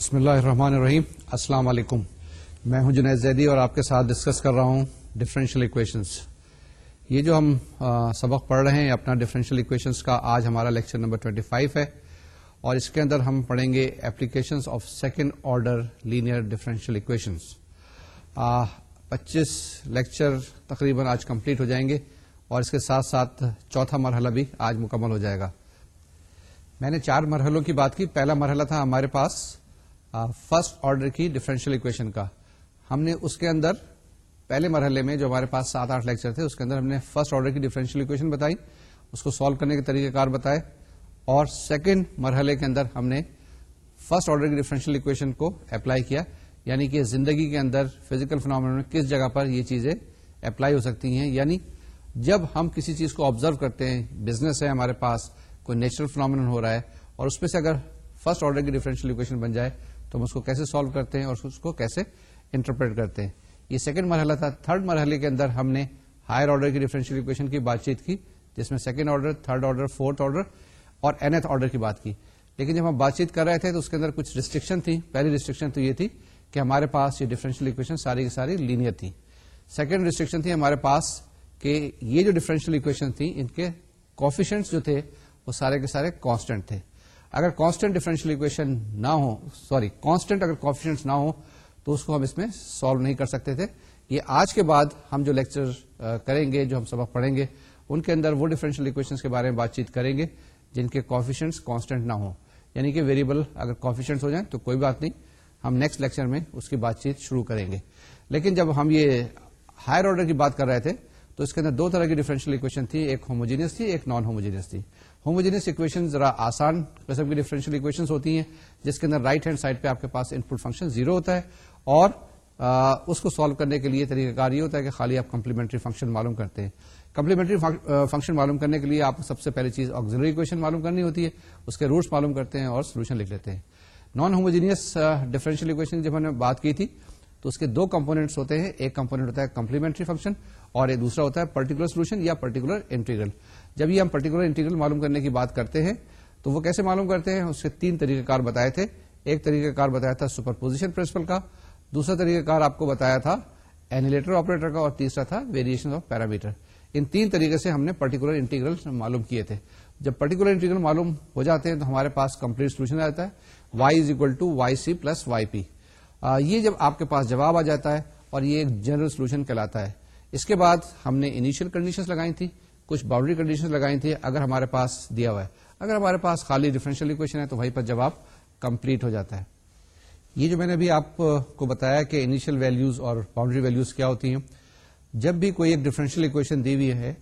بسم اللہ الرحمن الرحیم السلام علیکم میں ہوں جنید زیدی اور آپ کے ساتھ ڈسکس کر رہا ہوں ڈفرینشیل اکویشن یہ جو ہم سبق پڑھ رہے ہیں اپنا ڈفرینشیل اکویشنز کا آج ہمارا لیکچر نمبر 25 ہے اور اس کے اندر ہم پڑھیں گے applications of second order linear differential equations پچیس لیکچر تقریباً آج کمپلیٹ ہو جائیں گے اور اس کے ساتھ ساتھ چوتھا مرحلہ بھی آج مکمل ہو جائے گا میں نے چار مرحلوں کی بات کی پہلا مرحلہ تھا ہمارے پاس فرسٹ آرڈر کی ڈفرینشیل اکویشن کا ہم نے اس کے اندر پہلے مرحلے میں جو ہمارے پاس سات آٹھ لیکچر تھے اس کے اندر ہم نے فرسٹ آرڈر کی ڈیفرنشیل اکویشن بتائی اس کو سالو کرنے کے طریقہ کار بتائے اور سیکنڈ مرحلے کے اندر ہم نے فرسٹ آرڈر کی ڈیفرنشیل اکویشن کو اپلائی کیا یعنی کہ زندگی کے اندر فنامنا فنام کس جگہ پر یہ چیزیں اپلائی ہو سکتی ہیں یعنی جب ہم کسی چیز کو آبزرو کرتے ہیں بزنس ہے ہمارے پاس کوئی نیچرل فنامنا ہو رہا ہے اور اس میں سے اگر فرسٹ آرڈر کی ڈیفرنشیل اکویشن بن جائے تو ہم اس کو کیسے سالو کرتے ہیں اور اس کو کیسے انٹرپریٹ کرتے ہیں یہ سیکنڈ مرحلہ تھا تھرڈ مرحلے کے اندر ہم نے ہائر آرڈر کی ڈیفرنشیل اکویشن کی بات چیت کی جس میں second order third order fourth order اور اینتھ آرڈر کی بات کی لیکن جب ہم بات چیت کر رہے تھے تو اس کے اندر کچھ ریسٹرکشن تھی پہلی ریسٹرکشن تو یہ تھی کہ ہمارے پاس یہ ڈیفرنشیل اکویشن ساری کی ساری لینئر تھی سیکنڈ ریسٹرکشن تھی ہمارے پاس کہ یہ جو ڈیفرنشیل اکویشن تھی ان کے کوفیشنٹس جو تھے وہ سارے کے سارے کانسٹینٹ تھے اگر کانسٹینٹ ڈیفرنشیل اکویشن نہ ہو سوری کانسٹنٹ اگر کوفیشنٹ نہ ہو تو اس کو ہم اس میں سالو نہیں کر سکتے تھے یہ آج کے بعد ہم جو لیکچر کریں گے جو ہم سبق پڑھیں گے ان کے اندر وہ ڈفرینشیل اکویشن کے بارے میں بات چیت کریں گے جن کے کافیشنس کانسٹنٹ نہ ہو یعنی کہ ویریبل اگر کافی ہو جائیں تو کوئی بات نہیں ہم نیکسٹ لیکچر میں اس کی بات چیت شروع کریں گے لیکن جب ہم یہ ہائر آرڈر کی بات کر رہے تھے تو اس کے اندر دو طرح کی ڈفرینشیل اکویشن تھی ایک ہوموجینئس تھی ایک نان ہوموجینئس تھی ہوموجینس اکویشن ذرا آسان قسم کی ڈفرینشیل اکویشن ہوتی ہیں جس کے اندر رائٹ ہینڈ سائڈ پہ آپ کے پاس ان پٹ فنکشن زیرو ہوتا ہے اور اس کو سالو کرنے کے لیے طریقہ کار یہ ہوتا ہے کہ خالی آپ کمپلیمنٹری فنکشن معلوم کرتے ہیں کمپلیمنٹری فنکشن معلوم کرنے کے لیے آپ کو سب سے پہلی چیز آگزری اکویشن معلوم کرنی ہوتی ہے اس کے روٹس معلوم کرتے ہیں اور سولوشن لکھ لیتے ہیں نان ہوموجینئس ڈفرینشیل اکویشن جب ہم نے بات کی تھی تو اس کے دو کمپونیٹس ہوتے ہیں ایک کمپونیٹ ہوتا ہے کمپلیمنٹری فنکشن اور ایک دوسرا ہوتا ہے پرٹیکولر سولوشن یا پرٹیکولر انٹیگرل جب یہ ہم پرٹیکولر انٹیگریل معلوم کرنے کی بات کرتے ہیں تو وہ کیسے معلوم کرتے ہیں اس کے تین طریقہ کار بتائے تھے ایک طریقہ کار بتایا تھا سپر پوزیشن پرنسپل کا دوسرا طریقہ کار آپ کو بتایا تھا اینیلیٹر آپریٹر کا اور تیسرا تھا ویریشن آف پیرامیٹر ان تین طریقے سے ہم نے پرٹیکولر انٹیگریل معلوم کیے تھے جب پرٹیکولر انٹیگریل معلوم ہو جاتے ہیں تو ہمارے پاس کمپلیٹ سولوشن آ جاتا ہے y is equal to y c plus y p یہ جب آپ کے پاس جواب آ جاتا ہے اور یہ ایک جنرل سولوشن کہلاتا ہے اس کے بعد ہم نے انیشیل کنڈیشن لگائی تھی کچھ باؤنڈری کنڈیشن لگائی تھی اگر ہمارے پاس دیا ہوا ہے اگر ہمارے پاس خالی اکویشن ہے تو وہیں پر جواب کمپلیٹ ہو جاتا ہے یہ جو میں نے ابھی آپ کو بتایا کہ انیشیل ویلوز اور باؤنڈری ویلوز کیا ہوتی ہیں جب بھی کوئی ایک ڈفرینشیل اکویشن دی ہوئی ہے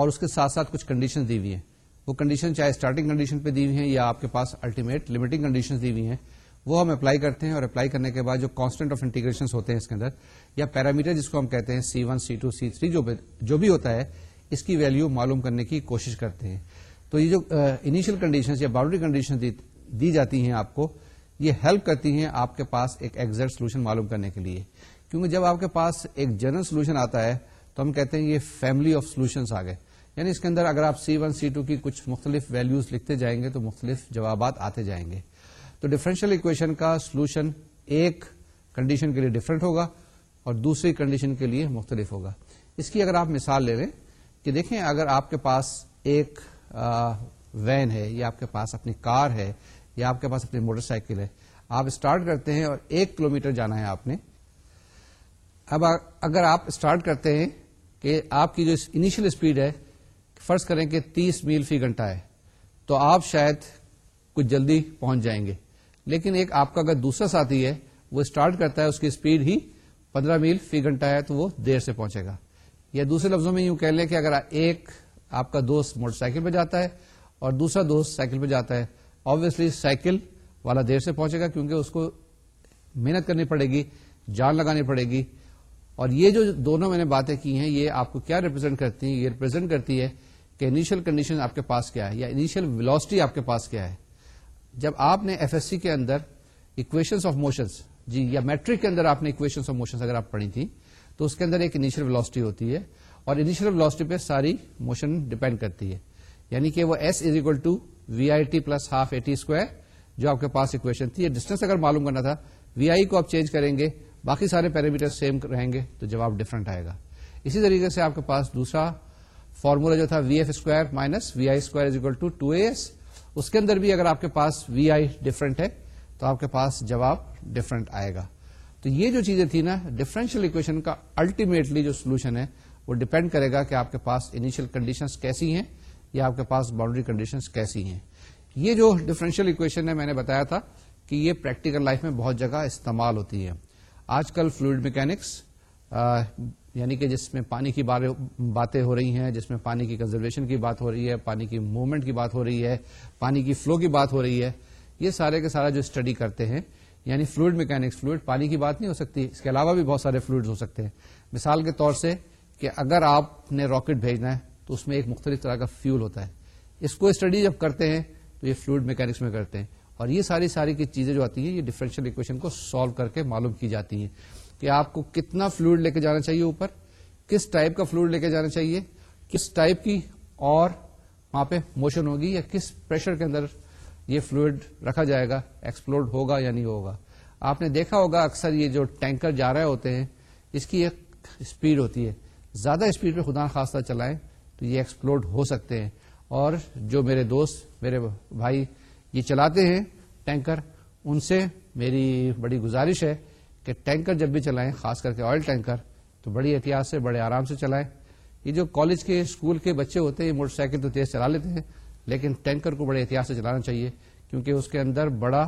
اور اس کے ساتھ ساتھ کچھ کنڈیشن دی ہوئی ہیں وہ کنڈیشن چاہے اسٹارٹنگ کنڈیشن پہ دی ہوئی ہیں یا آپ کے پاس الٹیمیٹ لمٹنگ کنڈیشن دی ہوئی ہیں وہ ہم اپلائی کرتے ہیں اور اپلائی کرنے کے بعد جو کانسٹنٹ آف انٹیگریشن ہوتے ہیں اس کے اندر یا پیرامیٹر جس کو ہم کہتے ہیں c one c two c three جو بھی ہوتا ہے اس کی ویلو معلوم کرنے کی کوشش کرتے ہیں تو یہ جو انیشل کنڈیشن یا باؤنڈری کنڈیشن دی جاتی ہیں آپ کو یہ ہیلپ کرتی ہیں آپ کے پاس ایک ایگزیکٹ سولوشن معلوم کرنے کے لیے کیونکہ جب آپ کے پاس ایک جنرل سولوشن آتا ہے تو ہم کہتے ہیں یہ فیملی آف سولوشن آ گئے یعنی اس کے اندر اگر آپ سی ون سی ٹو کی کچھ مختلف ویلوز لکھتے جائیں گے تو مختلف جوابات آتے جائیں گے تو ڈفرینشیل اکویشن کا سولوشن ایک کنڈیشن کے لیے ڈفرینٹ ہوگا اور دوسری کنڈیشن کے لیے مختلف ہوگا اس کی اگر آپ مثال لے لیں کہ دیکھیں اگر آپ کے پاس ایک وین ہے یا آپ کے پاس اپنی کار ہے یا آپ کے پاس اپنی موٹر سائیکل ہے آپ اسٹارٹ کرتے ہیں اور ایک کلو میٹر جانا ہے آپ نے اب اگر آپ اسٹارٹ کرتے ہیں کہ آپ کی جو انیشل اسپیڈ ہے فرض کریں کہ تیس میل فی گھنٹہ ہے تو آپ شاید کچھ جلدی پہنچ جائیں گے لیکن ایک آپ کا اگر دوسرا ساتھی ہے وہ اسٹارٹ کرتا ہے اس کی اسپیڈ ہی پندرہ میل فی گھنٹہ ہے تو وہ دیر سے پہنچے گا یا دوسرے لفظوں میں یوں کہہ لیں کہ اگر ایک آپ کا دوست موٹر سائیکل پہ جاتا ہے اور دوسرا دوست سائیکل پہ جاتا ہے آبیسلی سائیکل والا دیر سے پہنچے گا کیونکہ اس کو محنت کرنی پڑے گی جان لگانی پڑے گی اور یہ جو دونوں میں نے باتیں کی ہیں یہ آپ کو کیا ریپرزینٹ کرتی ہیں یہ ریپرزینٹ کرتی ہے کہ انیشیل کنڈیشن آپ کے پاس کیا ہے یا انیشیل ویلوسٹی آپ کے پاس کیا ہے جب آپ نے ایف ایس سی کے اندر اکویشن آف موشنس جی یا میٹرک کے اندر آپ نے اکویشن پڑھی تھیں تو اس کے اندر ایک انیشل ولاسٹی ہوتی ہے اور انیشل ولاسٹی پہ ساری موشن ڈیپینڈ کرتی ہے یعنی کہ وہ s is equal to v i t plus half a t square جو آپ کے پاس اکویشن تھی ڈسٹینس اگر معلوم کرنا تھا وی آئی کو آپ چینج کریں گے باقی سارے پیرامیٹر سیم رہیں گے تو جواب ڈفرنٹ آئے گا اسی طریقے سے آپ کے پاس دوسرا فارمولا جو تھا v f square minus v i square is equal to two a s اس کے اندر بھی اگر آپ کے پاس وی آئی ڈفرنٹ ہے تو آپ کے پاس جواب ڈفرنٹ آئے گا تو یہ جو چیزیں تھیں نا ڈفرینشیل اکویشن کا الٹیمیٹلی جو سولوشن ہے وہ ڈپینڈ کرے گا کہ آپ کے پاس انیشیل کنڈیشن کیسی ہیں یا آپ کے پاس باؤنڈری کنڈیشن کیسی ہیں یہ جو ڈفرینشیل اکویشن ہے میں نے بتایا تھا کہ یہ پریکٹیکل لائف میں بہت جگہ استعمال ہوتی ہے آج کل فلوئڈ میکینکس یعنی کہ جس میں پانی کی باتیں ہو رہی ہیں جس میں پانی کی کنزرویشن کی بات ہو رہی ہے پانی کی موومنٹ کی بات ہو رہی ہے پانی کی فلو کی بات ہو رہی ہے یہ سارے کے سارا جو اسٹڈی کرتے ہیں یعنی فلوئڈ میکینکس فلوئڈ پانی کی بات نہیں ہو سکتی اس کے علاوہ بھی بہت سارے فلوئڈ ہو سکتے ہیں مثال کے طور سے کہ اگر آپ نے راکٹ بھیجنا ہے تو اس میں ایک مختلف طرح کا فیول ہوتا ہے اس کو اسٹڈی جب کرتے ہیں تو یہ فلوئڈ میکینکس میں کرتے ہیں اور یہ ساری ساری کی چیزیں جو آتی ہیں یہ ڈفرینشیل اکویشن کو سالو کر کے معلوم کی جاتی ہیں کہ آپ کو کتنا فلوئڈ لے کے جانا چاہیے اوپر کس ٹائپ کا فلوئڈ لے کے جانا چاہیے کس ٹائپ کی اور وہاں پہ موشن ہوگی یا کس پریشر کے اندر یہ فلوئڈ رکھا جائے گا ایکسپلورڈ ہوگا یا نہیں ہوگا آپ نے دیکھا ہوگا اکثر یہ جو ٹینکر جا رہے ہوتے ہیں اس کی ایک اسپیڈ ہوتی ہے زیادہ اسپیڈ پہ خدا خاصہ چلائیں تو یہ ایکسپلورڈ ہو سکتے ہیں اور جو میرے دوست میرے بھائی یہ چلاتے ہیں ٹینکر ان سے میری بڑی گزارش ہے کہ ٹینکر جب بھی چلائیں خاص کر کے آئل ٹینکر تو بڑی احتیاط سے بڑے آرام سے چلائیں یہ جو کالج کے اسکول کے بچے ہوتے ہیں موٹر سائیکل تو تیز چلا لیتے ہیں لیکن ٹینکر کو بڑے احتیاط سے چلانا چاہیے کیونکہ اس کے اندر بڑا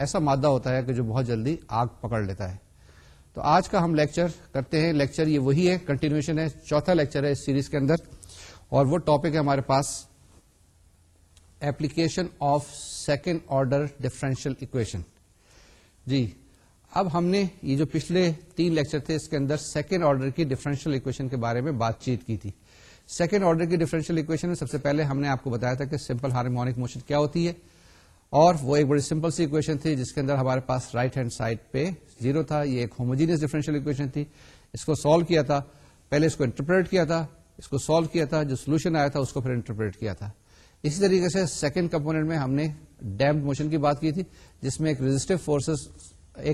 ایسا مادہ ہوتا ہے کہ جو بہت جلدی آگ پکڑ لیتا ہے تو آج کا ہم لیکچر کرتے ہیں لیکچر یہ وہی ہے کنٹینیوشن ہے چوتھا لیکچر ہے اس سیریز کے اندر اور وہ ٹاپک ہے ہمارے پاس application of second order differential equation جی اب ہم نے یہ جو پچھلے تین لیکچر تھے اس کے اندر سیکنڈ آرڈر کی ڈفرینشیل اکویشن کے بارے میں بات چیت کی تھی سیکنڈ آرڈر کی ڈیفرنشیل اکویشن میں سب سے پہلے ہم نے آپ کو بتایا تھا کہ سمپل ہارمونک موشن کیا ہوتی ہے اور وہ ایک بڑی سمپل سی اکویشن تھی جس کے اندر ہمارے پاس رائٹ ہینڈ سائڈ پہ زیرو تھا یہ ایک ہوموجینس ڈیفرنشیل اکویشن تھی اس کو سالو کیا تھا پہلے اس کو انٹرپریٹ کیا تھا اس کو سالو کیا تھا جو سولوشن آیا تھا اس کو پھر انٹرپریٹ کیا تھا اسی طریقے سے سیکنڈ کمپونیٹ میں ہم نے ڈیمپ موشن کی بات کی تھی جس میں ایک فورسز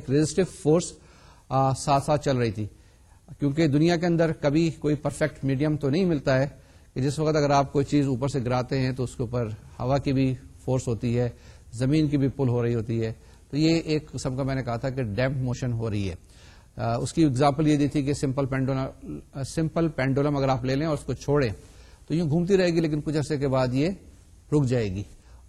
ایک فورس ساتھ ساتھ چل رہی تھی کیونکہ دنیا کے اندر کبھی کوئی پرفیکٹ میڈیم تو نہیں ملتا ہے کہ جس وقت اگر آپ کوئی چیز اوپر سے گراتے ہیں تو اس کے اوپر ہوا کی بھی فورس ہوتی ہے زمین کی بھی پل ہو رہی ہوتی ہے تو یہ ایک قسم کا میں نے کہا تھا کہ ڈیمپ موشن ہو رہی ہے اس کی ایگزامپل یہ دی تھی کہ سمپل پینڈولم سمپل پینڈولم اگر آپ لے لیں اور اس کو چھوڑیں تو یوں گھومتی رہے گی لیکن کچھ عرصے کے بعد یہ رک جائے گی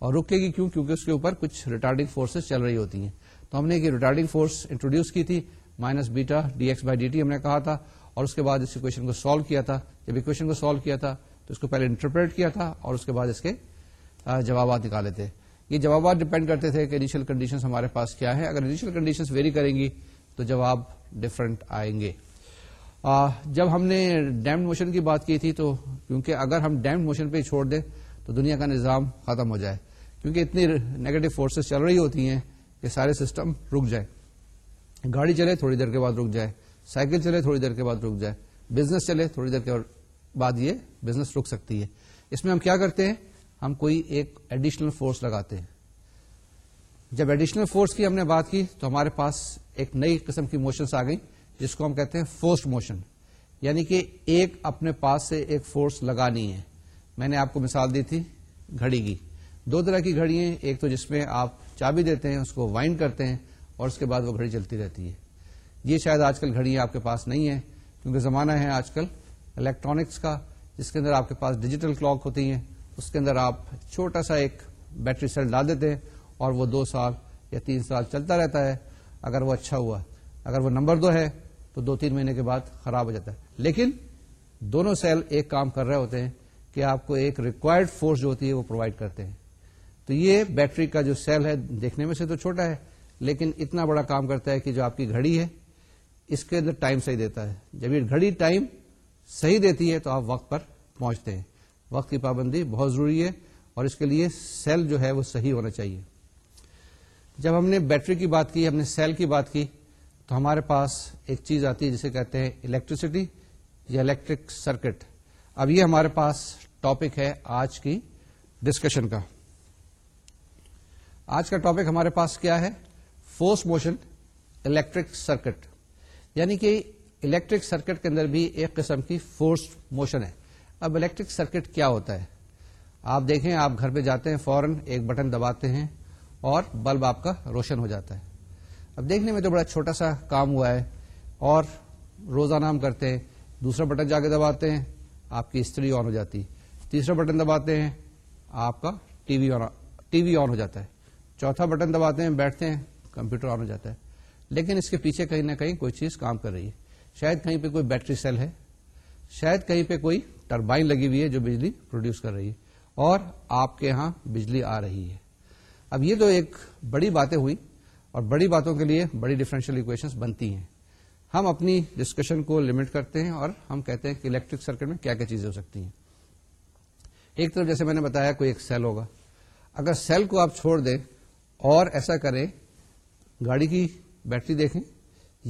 اور رکے گی کیوں کیونکہ اس کے اوپر کچھ ریٹارڈنگ فورسز چل رہی ہوتی ہیں تو ہم نے ایک ریٹارڈنگ فورس انٹروڈیوس کی تھی minus beta D X by D T ہم نے کہا تھا اور اس کے بعد اس اکویشن کو سالو کیا تھا جب اکویشن کو سالو کیا تھا تو اس کو پہلے انٹرپریٹ کیا تھا اور اس کے بعد اس کے جوابات نکالے تھے یہ جوابات ڈپینڈ کرتے تھے کہ انیشیل کنڈیشن ہمارے پاس کیا ہے اگر انیشیل کنڈیشن ویری کریں گی تو جواب ڈفرنٹ آئیں گے جب ہم نے ڈیمڈ موشن کی بات کی تھی تو کیونکہ اگر ہم ڈیمڈ موشن پہ چھوڑ دیں تو دنیا کا نظام ختم ہو جائے کیونکہ اتنی نیگیٹو فورسز چل رہی ہوتی ہیں کہ سارے سسٹم رک جائیں گاڑی چلے تھوڑی دیر کے بعد رک جائے سائیکل چلے تھوڑی دیر کے بعد رک جائے بزنس چلے تھوڑی دیر کے بعد یہ بزنس رک سکتی ہے اس میں ہم کیا کرتے ہیں ہم کوئی ایک ایڈیشنل فورس لگاتے ہیں جب ایڈیشنل فورس کی ہم نے بات کی تو ہمارے پاس ایک نئی قسم کی موشنس آ گئی جس کو ہم کہتے ہیں فورسڈ موشن یعنی کہ ایک اپنے پاس سے ایک فورس لگانی ہے میں نے آپ کو مثال دی تھی گھڑی کی دو طرح کی گھڑی ہیں ایک تو جس میں آپ چابی دیتے ہیں اس کو وائنڈ کرتے ہیں اور اس کے بعد وہ گھڑی چلتی رہتی ہے یہ شاید آج کل گھڑی آپ کے پاس نہیں ہے کیونکہ زمانہ ہے آج کل الیکٹرانکس کا جس کے اندر آپ کے پاس ڈیجیٹل کلاک ہوتی ہیں اس کے اندر آپ چھوٹا سا ایک بیٹری سیل ڈال دیتے ہیں اور وہ دو سال یا تین سال چلتا رہتا ہے اگر وہ اچھا ہوا اگر وہ نمبر دو ہے تو دو تین مہینے کے بعد خراب ہو جاتا ہے لیکن دونوں سیل ایک کام کر رہے ہوتے ہیں کہ آپ کو ایک ریکوائرڈ فورس جو ہوتی ہے وہ پرووائڈ کرتے ہیں تو یہ بیٹری کا جو سیل ہے دیکھنے میں سے تو چھوٹا ہے لیکن اتنا بڑا کام کرتا ہے کہ جو آپ کی گھڑی ہے اس کے اندر ٹائم صحیح دیتا ہے جب یہ گھڑی ٹائم صحیح دیتی ہے تو آپ وقت پر پہنچتے ہیں وقت کی پابندی بہت ضروری ہے اور اس کے لیے سیل جو ہے وہ صحیح ہونا چاہیے جب ہم نے بیٹری کی بات کی ہم نے سیل کی بات کی تو ہمارے پاس ایک چیز آتی ہے جسے کہتے ہیں الیکٹریسٹی یا الیکٹرک سرکٹ اب یہ ہمارے پاس ٹاپک ہے آج کی ڈسکشن کا آج کا ٹاپک ہمارے پاس کیا ہے فورس موشن الیکٹرک سرکٹ یعنی کہ الیکٹرک سرکٹ کے اندر بھی ایک قسم کی فورس موشن ہے اب الیکٹرک سرکٹ کیا ہوتا ہے آپ دیکھیں آپ گھر پہ جاتے ہیں فوراً ایک بٹن دباتے ہیں اور بلب آپ کا روشن ہو جاتا ہے اب دیکھنے میں تو بڑا چھوٹا سا کام ہوا ہے اور روزانہ ہم کرتے ہیں دوسرا بٹن جا کے دباتے ہیں آپ کی استری آن ہو جاتی تیسرا بٹن دباتے ہیں آپ کا TV TV on ہو جاتا ہے چوتھا بٹن دباتے ہیں بیٹھتے ہیں کمپیوٹر آن ہو جاتا ہے لیکن اس کے پیچھے کہیں نہ کہیں کوئی چیز کام کر رہی ہے شاید کہیں پہ کوئی بیٹری سیل ہے شاید کہیں پہ کوئی ٹربائن لگی ہوئی ہے جو بجلی پروڈیوس کر رہی ہے اور آپ کے ہاں بجلی آ رہی ہے اب یہ تو ایک بڑی باتیں ہوئی اور بڑی باتوں کے لیے بڑی اکویشن بنتی ہیں ہم اپنی ڈسکشن کو لمٹ کرتے ہیں اور ہم کہتے ہیں کہ الیکٹرک سرکٹ میں کیا کیا چیزیں ہو سکتی ہیں ایک طرف جیسے میں نے بتایا کوئی ایک سیل ہوگا اگر سیل کو آپ چھوڑ دیں اور ایسا کریں گاڑی کی بیٹری دیکھیں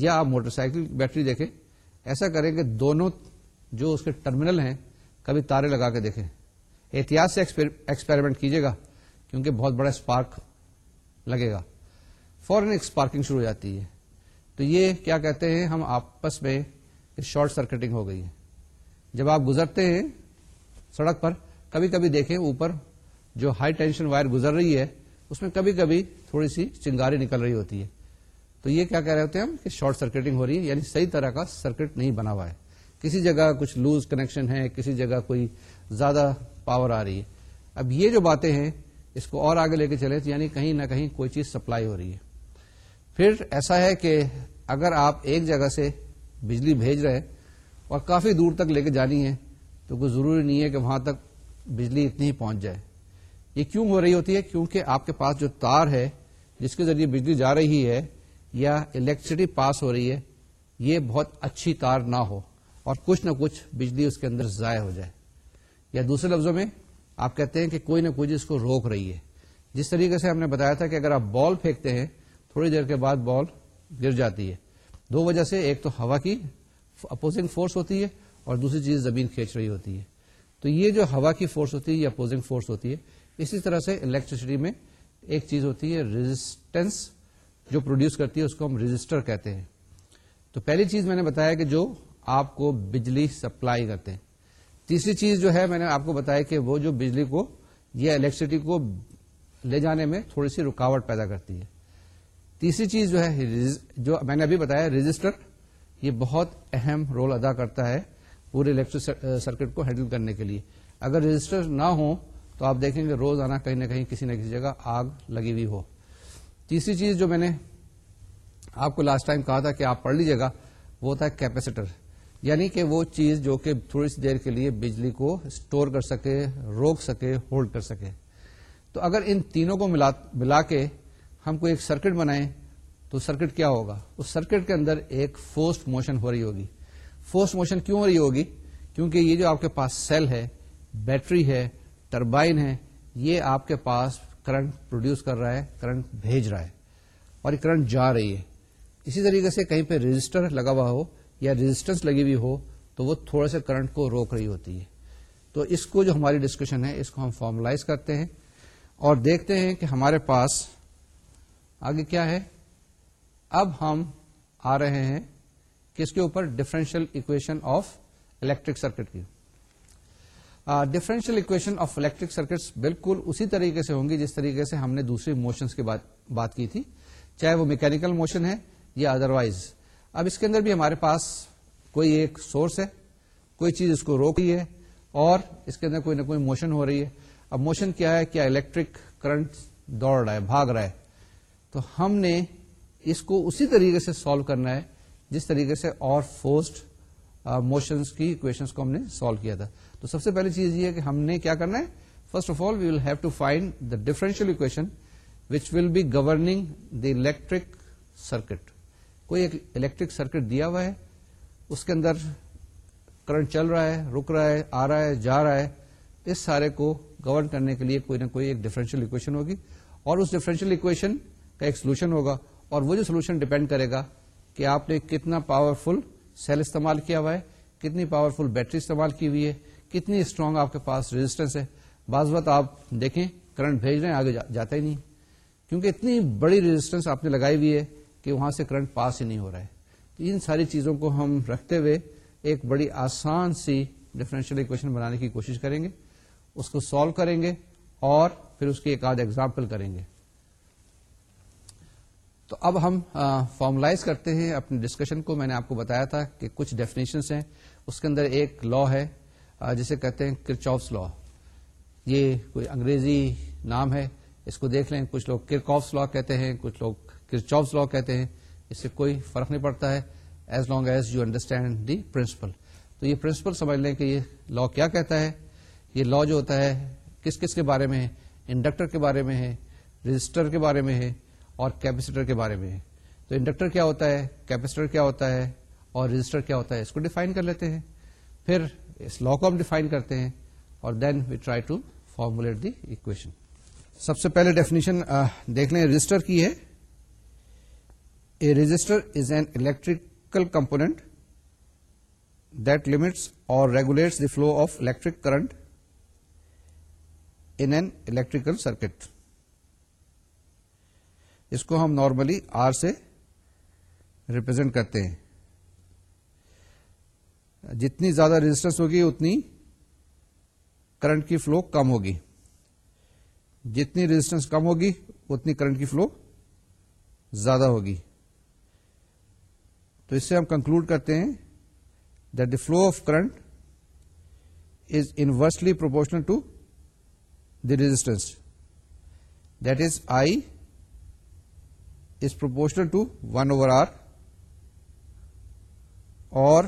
یا آپ موٹر سائیکل کی بیٹری دیکھیں ایسا کریں کہ دونوں جو اس کے ٹرمینل ہیں کبھی تارے لگا کے دیکھیں احتیاط سے ایکسپیریمنٹ کیجیے گا کیونکہ بہت بڑا اسپارک لگے گا فوراً ایک اسپارکنگ شروع ہو جاتی ہے تو یہ کیا کہتے ہیں ہم آپس میں شارٹ سرکٹنگ ہو گئی ہے جب آپ گزرتے ہیں سڑک پر کبھی کبھی دیکھیں اوپر جو ہائی ٹینشن وائر گزر رہی ہے اس میں کبھی کبھی تھوڑی سی چنگاری نکل رہی ہوتی ہے تو یہ کیا کہہ رہے ہوتے ہیں ہم کہ شارٹ سرکٹنگ ہو رہی ہے یعنی صحیح طرح کا سرکٹ نہیں بنا ہوا ہے کسی جگہ کچھ لوز کنیکشن ہے کسی جگہ کوئی زیادہ پاور آ رہی ہے اب یہ جو باتیں ہیں اس کو اور آگے لے کے چلے تو یعنی کہیں نہ کہیں کوئی چیز سپلائی ہو رہی ہے پھر ایسا ہے کہ اگر آپ ایک جگہ سے بجلی بھیج رہے ہیں اور کافی دور تک لے کے جانی ہے تو کوئی ضروری نہیں ہے کہ وہاں تک بجلی اتنی ہی پہنچ جائے یہ کیوں ہو رہی ہوتی ہے کیونکہ آپ کے پاس جو تار ہے جس کے ذریعے بجلی جا رہی ہے یا الیکٹریسٹی پاس ہو رہی ہے یہ بہت اچھی تار نہ ہو اور کچھ نہ کچھ بجلی اس کے اندر ضائع ہو جائے یا دوسرے لفظوں میں آپ کہتے ہیں کہ کوئی نہ کوئی اس کو روک رہی ہے جس طریقے سے ہم نے بتایا تھا کہ اگر آپ بال پھینکتے ہیں تھوڑی دیر کے بعد بال گر جاتی ہے دو وجہ سے ایک تو ہوا کی اپوزنگ فورس ہوتی ہے اور دوسری چیز زمین کھینچ رہی ہوتی ہے تو یہ جو ہوا کی فورس ہوتی ہے یہ اپوزنگ فورس ہوتی ہے اسی طرح سے الیکٹریسٹی میں ایک چیز ہوتی ہے ریزسٹینس جو پروڈیوس کرتی ہے اس کو ہم رجسٹر کہتے ہیں تو پہلی چیز میں نے بتایا کہ جو آپ کو بجلی سپلائی کرتے ہیں تیسری چیز جو ہے میں نے آپ کو بتایا کہ وہ جو بجلی کو یا الیکٹریسٹی کو لے جانے میں تھوڑی سی رکاوٹ پیدا کرتی ہے تیسری چیز جو ہے جو میں نے ابھی بتایا رجسٹر یہ بہت اہم رول ادا کرتا ہے پورے الیکٹرک سرکٹ کو ہینڈل کرنے کے لیے اگر رجسٹر نہ ہو تو آپ دیکھیں گے روزانہ کہیں نہ کہیں کسی نہ کسی جگہ آگ لگی ہوئی ہو تیسری چیز جو میں نے آپ کو لاسٹ ٹائم کہا تھا کہ آپ پڑھ لیجیے گا وہ تھا کیپیسیٹر یعنی کہ وہ چیز جو کہ تھوڑی سی دیر کے لیے بجلی کو اسٹور کر سکے روک سکے ہولڈ کر سکے تو اگر ان تینوں کو ملا ملا کے ہم کو ایک سرکٹ بنائیں تو سرکٹ کیا ہوگا اس سرکٹ کے اندر ایک فورسٹ موشن ہو رہی ہوگی فورسٹ موشن کیوں ہو رہی ہوگی کیونکہ یہ جو آپ کے پاس سیل ہے بیٹری ہے ٹربائن ہے یہ آپ کے پاس کرنٹ پروڈیوس کر رہا ہے کرنٹ بھیج رہا ہے اور یہ کرنٹ جا رہی ہے اسی طریقے سے کہیں پہ رجسٹر لگا ہوا ہو یا رجسٹرس لگی ہوئی ہو تو وہ تھوڑے سے کرنٹ کو روک رہی ہوتی ہے تو اس کو جو ہماری ڈسکشن ہے اس کو ہم فارملائز کرتے ہیں اور دیکھتے ہیں کہ ہمارے پاس آگے کیا ہے اب ہم آ رہے ہیں کس کے اوپر differential equation of electric circuit کی differential equation of electric circuit بالکل اسی طریقے سے ہوں گی جس طریقے سے ہم نے دوسری موشنس کی بات کی تھی چاہے وہ میکینکل موشن ہے یا ادر وائز اب اس کے اندر بھی ہمارے پاس کوئی ایک سورس ہے کوئی چیز اس کو روک رہی ہے اور اس کے اندر کوئی نہ کوئی موشن ہو رہی ہے اب موشن کیا ہے کیا الیکٹرک کرنٹ دوڑ رہا ہے بھاگ رہا ہے تو ہم نے اس کو اسی طریقے سے سالو کرنا ہے جس طریقے سے اور فورسڈ موشنس کی اکویشن کو ہم نے سالو کیا تھا تو سب سے پہلی چیز یہ ہے کہ ہم نے کیا کرنا ہے first of all we will have to find the differential equation which will be governing the electric circuit کوئی ایک الیکٹرک سرکٹ دیا ہوا ہے اس کے اندر کرنٹ چل رہا ہے رک رہا ہے آ رہا ہے جا رہا ہے اس سارے کو گورن کرنے کے لیے کوئی نہ کوئی ایک ڈفرینشیل اکویشن ہوگی اور اس ڈیفرنشیل اکویشن کا ایک سولوشن ہوگا اور وہ جو سولوشن ڈپینڈ کرے گا کہ آپ نے کتنا پاورفل سیل استعمال کیا ہوا ہے کتنی پاورفل بیٹری استعمال کی ہوئی ہے کتنی اسٹرانگ آپ کے پاس ریزسٹینس ہے بعض بات آپ دیکھیں کرنٹ بھیج رہے ہیں آگے جاتا ہی نہیں کیونکہ اتنی بڑی ریزسٹینس آپ نے لگائی ہوئی ہے کہ وہاں سے کرنٹ پاس ہی نہیں ہو رہا ہے ان ساری چیزوں کو ہم رکھتے ہوئے ایک بڑی آسان سی ڈفرینشیل اکویشن بنانے کی کوشش کریں گے اس کو سالو کریں گے اور پھر اس کی ایک آدھ ایگزامپل کریں گے تو اب ہم فارملائز کرتے ہیں اپنے ڈسکشن کو میں نے آپ کو بتایا تھا کہ کچھ ڈیفینیشنس ہیں اس کے اندر ایک لا ہے جسے کہتے ہیں کرچوفس لا یہ کوئی انگریزی نام ہے اس کو دیکھ لیں کچھ لوگ کرکوفس لا کہتے ہیں کچھ لوگ کرچوفس لا کہتے ہیں اس سے کوئی فرق نہیں پڑتا ہے as long as you understand the principle تو یہ پرنسپل سمجھ لیں کہ یہ لا کیا کہتا ہے یہ لا جو ہوتا ہے کس کس کے بارے میں ہے انڈکٹر کے بارے میں ہے رجسٹر کے بارے میں ہے اور کیپیسیٹر کے بارے میں ہے تو انڈکٹر کیا ہوتا ہے کیپیسیٹر کیا ہوتا ہے اور رجسٹر کیا ہوتا ہے اس کو ڈیفائن کر لیتے ہیں پھر اس لا کو ہم ڈیفائن کرتے ہیں اور then we try to formulate the equation سب سے پہلے ڈیفینیشن دیکھ لیں رجسٹر کی ہے a resistor is an electrical component that limits اور regulate the flow of electric current in an electrical circuit اس کو ہم نارملی آر سے ریپرزینٹ کرتے ہیں جتنی زیادہ رجسٹنس ہوگی اتنی کرنٹ کی فلو کم ہوگی جتنی رجسٹنس کم ہوگی اتنی کرنٹ کی فلو زیادہ ہوگی تو اس سے ہم کنکلوڈ کرتے ہیں that the flow of current is inversely proportional to the resistance that is I is proportional to one over R or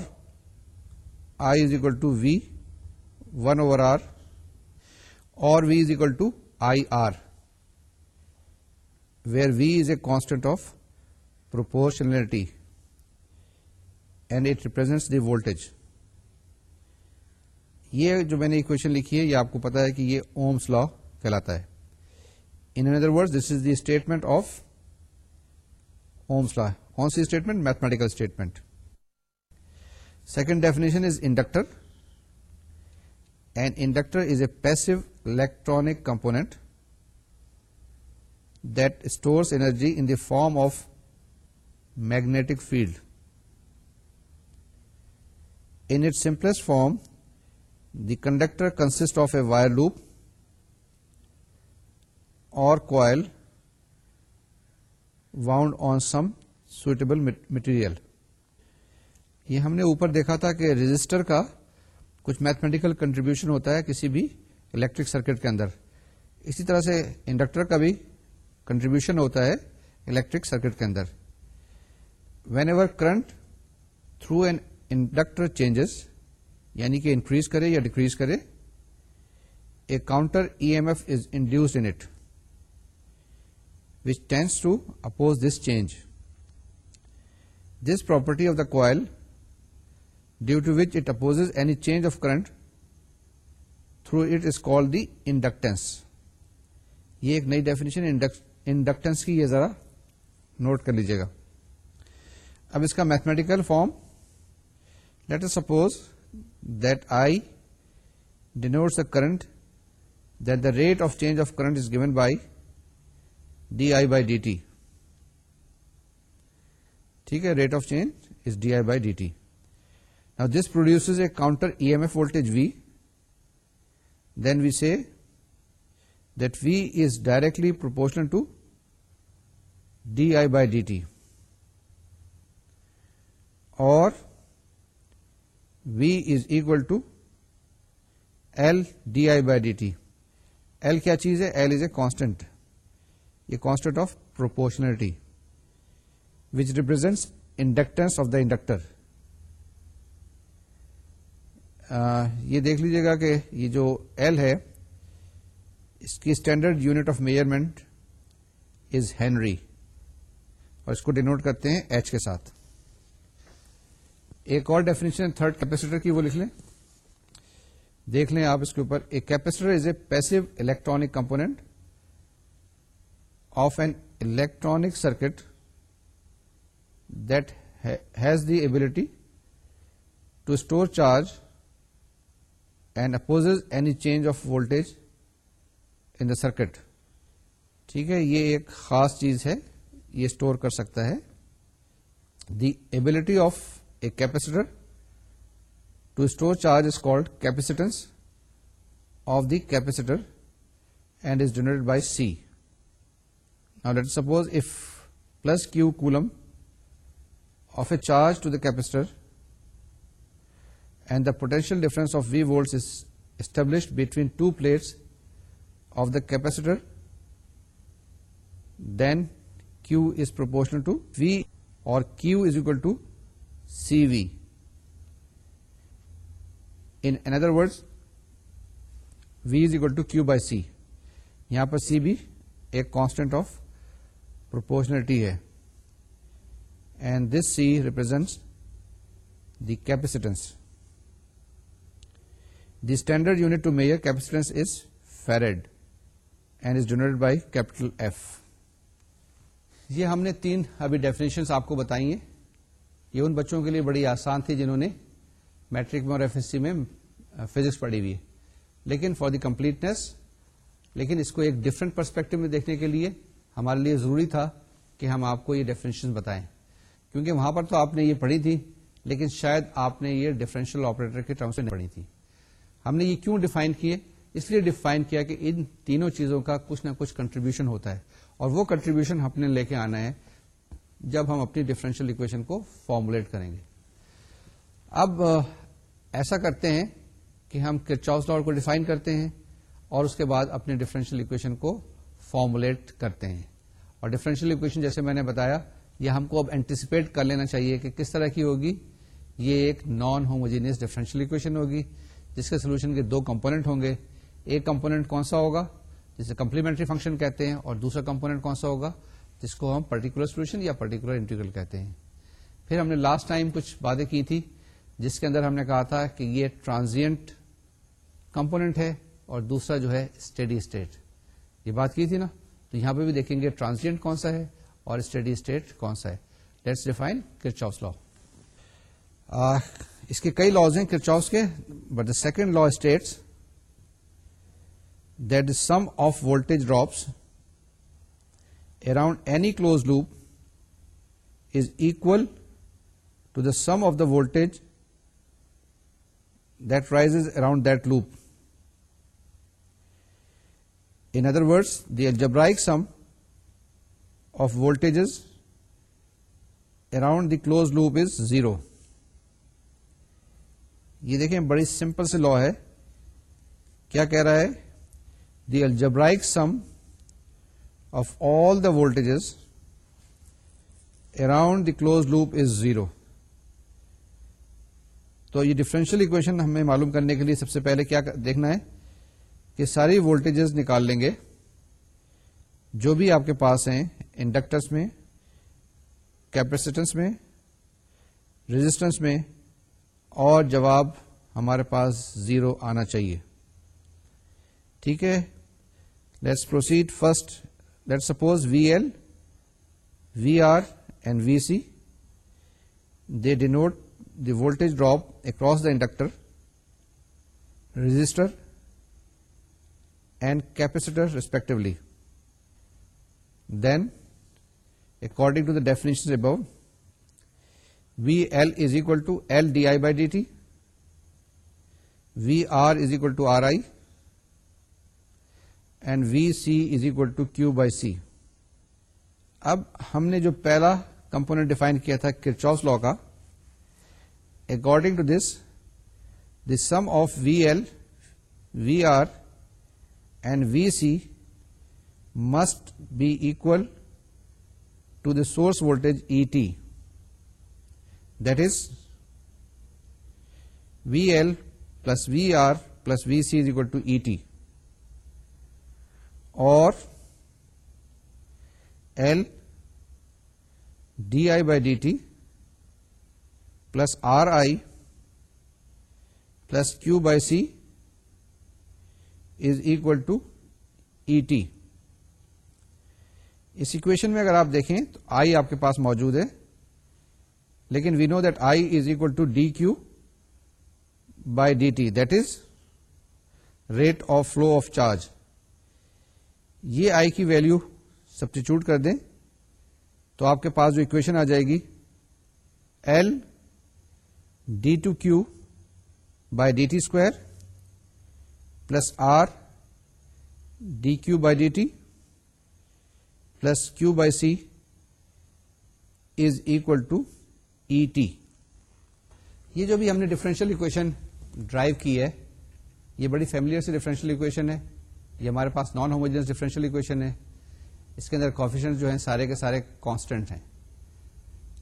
is equal to V one over R or is equal to I R where V is a constant of proportionality and it represents the volt یہ جو میں نے equation لکھی ہے یہ آپ کو پتا ہے کہ یہ اومس لا کہلاتا ہے in other word this is the statement of Ohm's law کون سی statement mathematical statement Second definition is inductor. An inductor is a passive electronic component that stores energy in the form of magnetic field. In its simplest form, the conductor consists of a wire loop or coil wound on some suitable material. یہ ہم نے اوپر دیکھا تھا کہ register کا کچھ mathematical contribution ہوتا ہے کسی بھی الیکٹرک سرکٹ کے اندر اسی طرح سے انڈکٹر کا بھی کنٹریبیوشن ہوتا ہے الیکٹرک سرکٹ کے اندر whenever current through an inductor changes یعنی کہ انکریز کرے یا ڈیکریز کرے a counter E M F is induce in it which tends to oppose this change this property of the coil due to which it oppose any change of current through it is call the inductance یہ ایک نئی definition انڈکٹینس کی یہ ذرا note کر لیجیے گا اب اس کا mathematical form let later suppose that I denotes a current that the rate of change of current is given by D I by D T ٹھیک ہے rate of change is D I by D T this produce a counter E M F voltage V then we see that V is directly proportional to D I by D T or V is equal to L D I by D T L کیا چیز ہے L is a constant یہ constant of proportionality which represents inductance of the inductor یہ دیکھ لیجیے گا کہ یہ جو ایل ہے اس کی standard unit of measurement is henry اور اس کو ڈینوٹ کرتے ہیں ایچ کے ساتھ ایک اور ڈیفینیشن تھرڈ کیپیسیٹر کی وہ لکھ لیں دیکھ لیں آپ اس کے اوپر a capacitor is a passive electronic component of an electronic circuit that has the ability to store charge and oppose any change of volt in the circuit ٹھیک ہے یہ ایک خاص چیز ہے یہ اسٹور کر سکتا ہے the ability of a capacitor to store charge is called capacitance of the capacitor and is denoted by C نا let suppose if plus Q coulomb of a charge to the capacitor and the potential difference of V volts is established between two plates of the capacitor then Q is proportional ٹھیک or Q is equal to C V in other words V is equal to Q by C یہاں پر C بی ایک constant of proportionality ہے and this C represent the capacitance the standard unit to measure is farad and is denoted by capital F یہ ہم نے تین ابھی ڈیفینیشن آپ کو بتائی ہیں یہ ان بچوں کے لیے بڑی آسان تھی جنہوں نے میٹرک میں اور ایف ایس سی میں فزکس پڑھی ہوئی ہے لیکن فار دی کمپلیٹنیس لیکن اس کو ایک ڈفرنٹ پرسپیکٹو میں دیکھنے کے لیے ہمارے لیے ضروری تھا کہ ہم آپ کو یہ ڈیفینیشن بتائیں کیونکہ وہاں پر تو آپ نے یہ پڑھی تھی لیکن شاید آپ نے یہ ڈیفینشل آپریٹر کے ٹرم سے نہیں پڑھی تھی ہم نے یہ کیوں ڈیفائن کیے اس لیے ڈیفائن کیا کہ ان تینوں چیزوں کا کچھ نہ کچھ کنٹریبیوشن ہوتا ہے اور وہ کنٹریبیوشن ہم نے لے کے آنا ہے جب ہم اپنی ڈیفرنشل اکویشن کو فارمولیٹ کریں گے اب ایسا کرتے ہیں کہ ہم کرچاؤس لاڈ کو ڈیفائن کرتے ہیں اور اس کے بعد اپنے ڈیفرنشل اکویشن کو فارمولیٹ کرتے ہیں اور ڈیفرنشل اکویشن جیسے میں نے بتایا یہ ہم کو اب اینٹیسپیٹ کر لینا چاہیے کہ کس طرح کی ہوگی یہ ایک نان ہوموجینس ڈیفرنشل اکویشن ہوگی جس کے سولوشن کے دو کمپونیٹ ہوں گے ایک کمپونیٹ کون سا ہوگا جسے کمپلیمنٹری فنکشن کہتے ہیں اور دوسرا کمپونیٹ کون سا ہوگا جس کو ہم پرٹیکولر سولوشن یا پرٹیکولر انٹیگرل کہتے ہیں پھر ہم نے لاسٹ ٹائم کچھ باتیں کی تھی جس کے اندر ہم نے کہا تھا کہ یہ ٹرانزینٹ کمپونیٹ ہے اور دوسرا جو ہے اسٹڈی اسٹیٹ یہ بات کی تھی نا تو یہاں پہ بھی دیکھیں گے ٹرانزینٹ کون سا ہے اور اسٹڈی اسٹیٹ کون سا ہے let's define Kirchhoff law اس کے کئی لاز ہیں کرچوس کے but the second law states that sum of volt drops around any close loop is equal to the sum of the volt that rise around that loop in other words the algebraic sum of volt around the close loop is zero یہ دیکھیں بڑی simple سے لا ہے کیا کہہ رہا ہے the algebraic sum of all the voltages around the close loop is zero تو یہ ڈفرینشیل اکویشن ہمیں معلوم کرنے کے لیے سب سے پہلے کیا دیکھنا ہے کہ ساری وولٹیجز نکال لیں گے جو بھی آپ کے پاس ہیں انڈکٹرس میں کیپیسٹنس میں رزسٹنس میں اور جواب ہمارے پاس زیرو آنا چاہیے ٹھیک ہے let's proceed first let suppose V L V R and V C they denote the voltage drop across the inductor resistor and capacitor respectively then according to the definition above V L is equal to L D I by D T V R is equal to R I and V C is equal to Q by C اب ہم نے جو پہلا component define کیا تھا Kirchhoff's law کا according to this the sum of V L V R and V C must be equal to the source voltage E T that is V L plus V R plus V C is equal to E T or L D I by D T plus R I plus Q by C is equal to E T us equation میں اگر آپ دیکھیں تو آئی آپ کے پاس موجود ہے لیکن we know that I is equal to D Q by D T that is rate of flow of charge یہ آئی کی ویلو سبسٹیچیوٹ کر دیں تو آپ کے پاس جو اکویشن آ جائے گی L D two Q by D T square plus R D Q by D T plus Q by C is equal to E e T یہ جو بھی ہم نے ڈفرینشیل اکویشن ڈرائیو کی ہے یہ بڑی فیملیئر سے ڈفرینشیل اکویشن ہے یہ ہمارے پاس نان ہوموجینس ڈفرینشیل اکویشن ہے اس کے اندر کافیشن جو ہیں سارے کے سارے کانسٹنٹ ہیں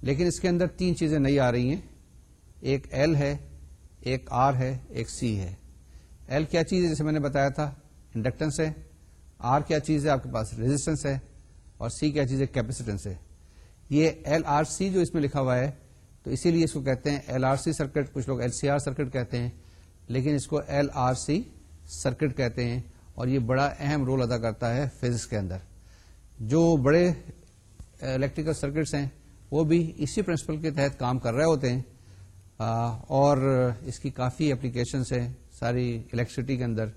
لیکن اس کے اندر تین چیزیں نہیں آ رہی ہیں ایک ایل ہے ایک آر ہے ایک سی ہے ایل کیا چیز ہے جسے میں نے بتایا تھا انڈکٹنس ہے آر کیا چیز ہے آپ کے پاس ریزسٹنس ہے اور سی کیا چیز ہے کیپیسیٹنس ہے یہ ایل آر سی جو اس میں لکھا ہوا ہے تو اسی لیے اس کو کہتے ہیں ایل آر سی سرکٹ کچھ لوگ ایل سی آر سرکٹ کہتے ہیں لیکن اس کو ایل آر سی سرکٹ کہتے ہیں اور یہ بڑا اہم رول ادا کرتا ہے فزکس کے اندر جو بڑے الیکٹریکل سرکٹس ہیں وہ بھی اسی پرنسپل کے تحت کام کر رہے ہوتے ہیں اور اس کی کافی اپلیکیشنس ہیں ساری الیکٹرسٹی کے اندر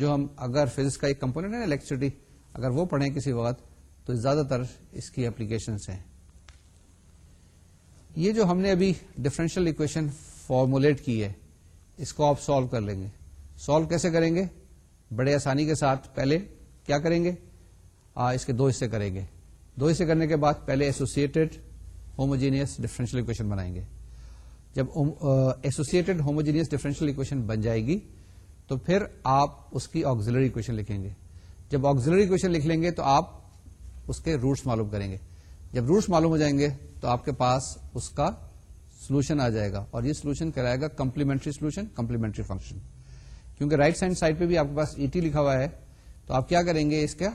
جو ہم اگر فزکس کا ایک کمپونیٹ ہے الیکٹرسٹی اگر وہ پڑھیں کسی وقت تو زیادہ تر اس کی اپلیکیشنس ہیں یہ جو ہم نے ابھی ڈفرینشیل اکویشن فارمولیٹ کی ہے اس کو آپ سالو کر لیں گے سالو کیسے کریں گے بڑے آسانی کے ساتھ پہلے کیا کریں گے آ, اس کے دو حصے کریں گے دو حصے کرنے کے بعد پہلے ایسوسیٹڈ ہوموجینئس ڈفرینشیل اکویشن بنائیں گے جب ایسوسیڈ ہوموجینئس ڈفرینشیل اکویشن بن جائے گی تو پھر آپ اس کی آگزلری اکویشن لکھیں گے جب آگزلری اکویشن لکھ لیں گے تو آپ اس کے روٹس معلوم کریں گے جب روٹس معلوم ہو جائیں گے تو آپ کے پاس اس کا سولوشن آ جائے گا اور یہ سولوشن کرائے گا کمپلیمنٹری سولوشن کمپلیمنٹری فنکشن کیونکہ رائٹ سائنڈ سائڈ پہ بھی آپ کے پاس ای e ٹی لکھا ہوا ہے تو آپ کیا کریں گے اس کا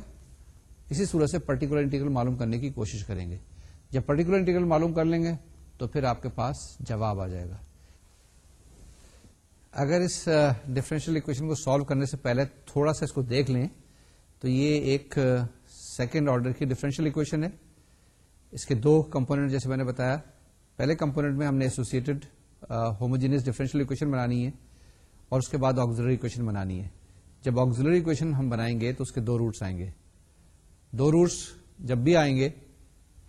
اسی صورت سے پرٹیکولر انٹیگرل معلوم کرنے کی کوشش کریں گے جب پرٹیکولر انٹیگرل معلوم کر لیں گے تو پھر آپ کے پاس جواب آ جائے گا اگر اس ڈفرینشیل اکویشن کو سالو کرنے سے پہلے تھوڑا سا اس کو دیکھ لیں تو یہ ایک سیکنڈ آرڈر کی ڈفرینشیل اکویشن ہے اس کے دو کمپوننٹ جیسے میں نے بتایا پہلے کمپونیٹ میں ہم نے ایسوسیٹڈ ہوموجینس ڈیفرنشل اکویشن بنانی ہے اور اس کے بعد آگزلری اکویشن بنانی ہے جب آگزلری اکویشن ہم بنائیں گے تو اس کے دو روٹس آئیں گے دو روٹس جب بھی آئیں گے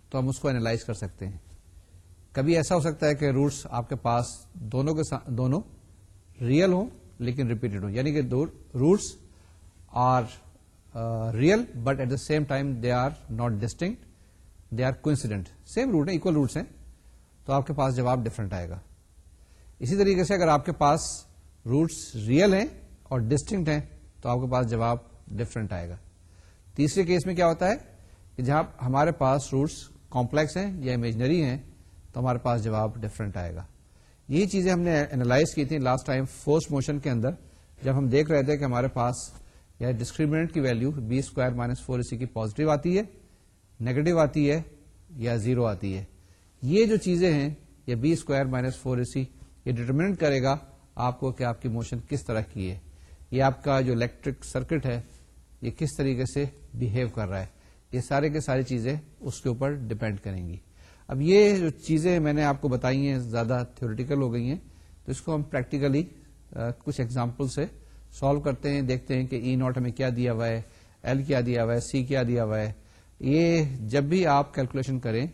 تو ہم اس کو اینالائز کر سکتے ہیں کبھی ایسا ہو سکتا ہے کہ روٹس آپ کے پاس دونوں کے دونوں ریئل ہوں لیکن ریپیٹڈ ہوں یعنی کہ roots are real but at the same time they are not distinct they are coincident same root ہیں اکول روٹس ہیں تو آپ کے پاس جواب ڈفرنٹ آئے گا اسی طریقے سے اگر آپ کے پاس روٹس ریئل ہیں اور ڈسٹنکٹ ہیں تو آپ کے پاس جواب ڈفرنٹ آئے گا تیسرے کیس میں کیا ہوتا ہے کہ جہاں ہمارے پاس روٹس کمپلیکس ہیں یا امیجنری ہیں تو ہمارے پاس جواب ڈفرینٹ آئے گا یہی چیزیں ہم نے انالائز کی تھیں لاسٹ ٹائم فورس موشن کے اندر جب ہم دیکھ رہے تھے کہ ہمارے پاس یا ڈسکریمنٹ کی value B square minus four A C کی پوزیٹو آتی ہے نیگیٹو آتی ہے یا زیرو آتی ہے یہ جو چیزیں ہیں یہ B square minus four A C یہ ڈیٹرمنٹ کرے گا آپ کو کہ آپ کی موشن کس طرح کی ہے یہ آپ کا جو الیکٹرک سرکٹ ہے یہ کس طریقے سے بہیو کر رہا ہے یہ سارے کے ساری چیزیں اس کے اوپر ڈپینڈ کریں گی اب یہ جو چیزیں میں نے آپ کو بتائی ہیں زیادہ تھیوریٹیکل ہو گئی ہیں تو اس کو ہم پریکٹیکلی کچھ ایگزامپل سے سالو کرتے ہیں دیکھتے ہیں کہ ای e ناٹ ہمیں کیا دیا ہوا ہے ایل کیا دیا ہوا ہے سی کیا دیا ہوا ہے یہ جب بھی آپ کیلکولیشن کریں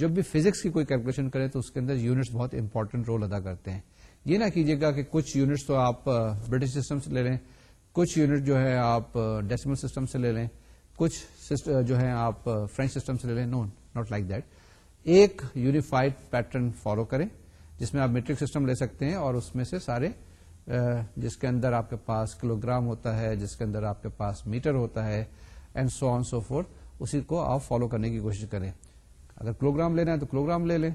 جب بھی فزکس کی کوئی کیلکولیشن کریں تو اس کے اندر یونٹس بہت امپورٹنٹ رول ادا کرتے ہیں یہ نہ کیجیے گا کہ کچھ یونٹس تو آپ برٹش سسٹم سے لے لیں کچھ یونٹ جو ہے آپ ڈیسیمل سسٹم سے لے لیں کچھ جو ہے آپ فرینچ سسٹم سے لے لیں نو ناٹ لائک دیٹ ایک یونیفائڈ پیٹرن فالو کریں جس میں آپ میٹرک سسٹم لے سکتے ہیں اور اس میں سے سارے جس کے اندر آپ کے پاس کلوگرام ہوتا ہے جس کے اندر آپ کے پاس میٹر ہوتا ہے and so on so forth اسی کو آپ فالو کرنے کی کوشش کریں اگر کلو گرام لینا ہے تو کلو گرام لے لیں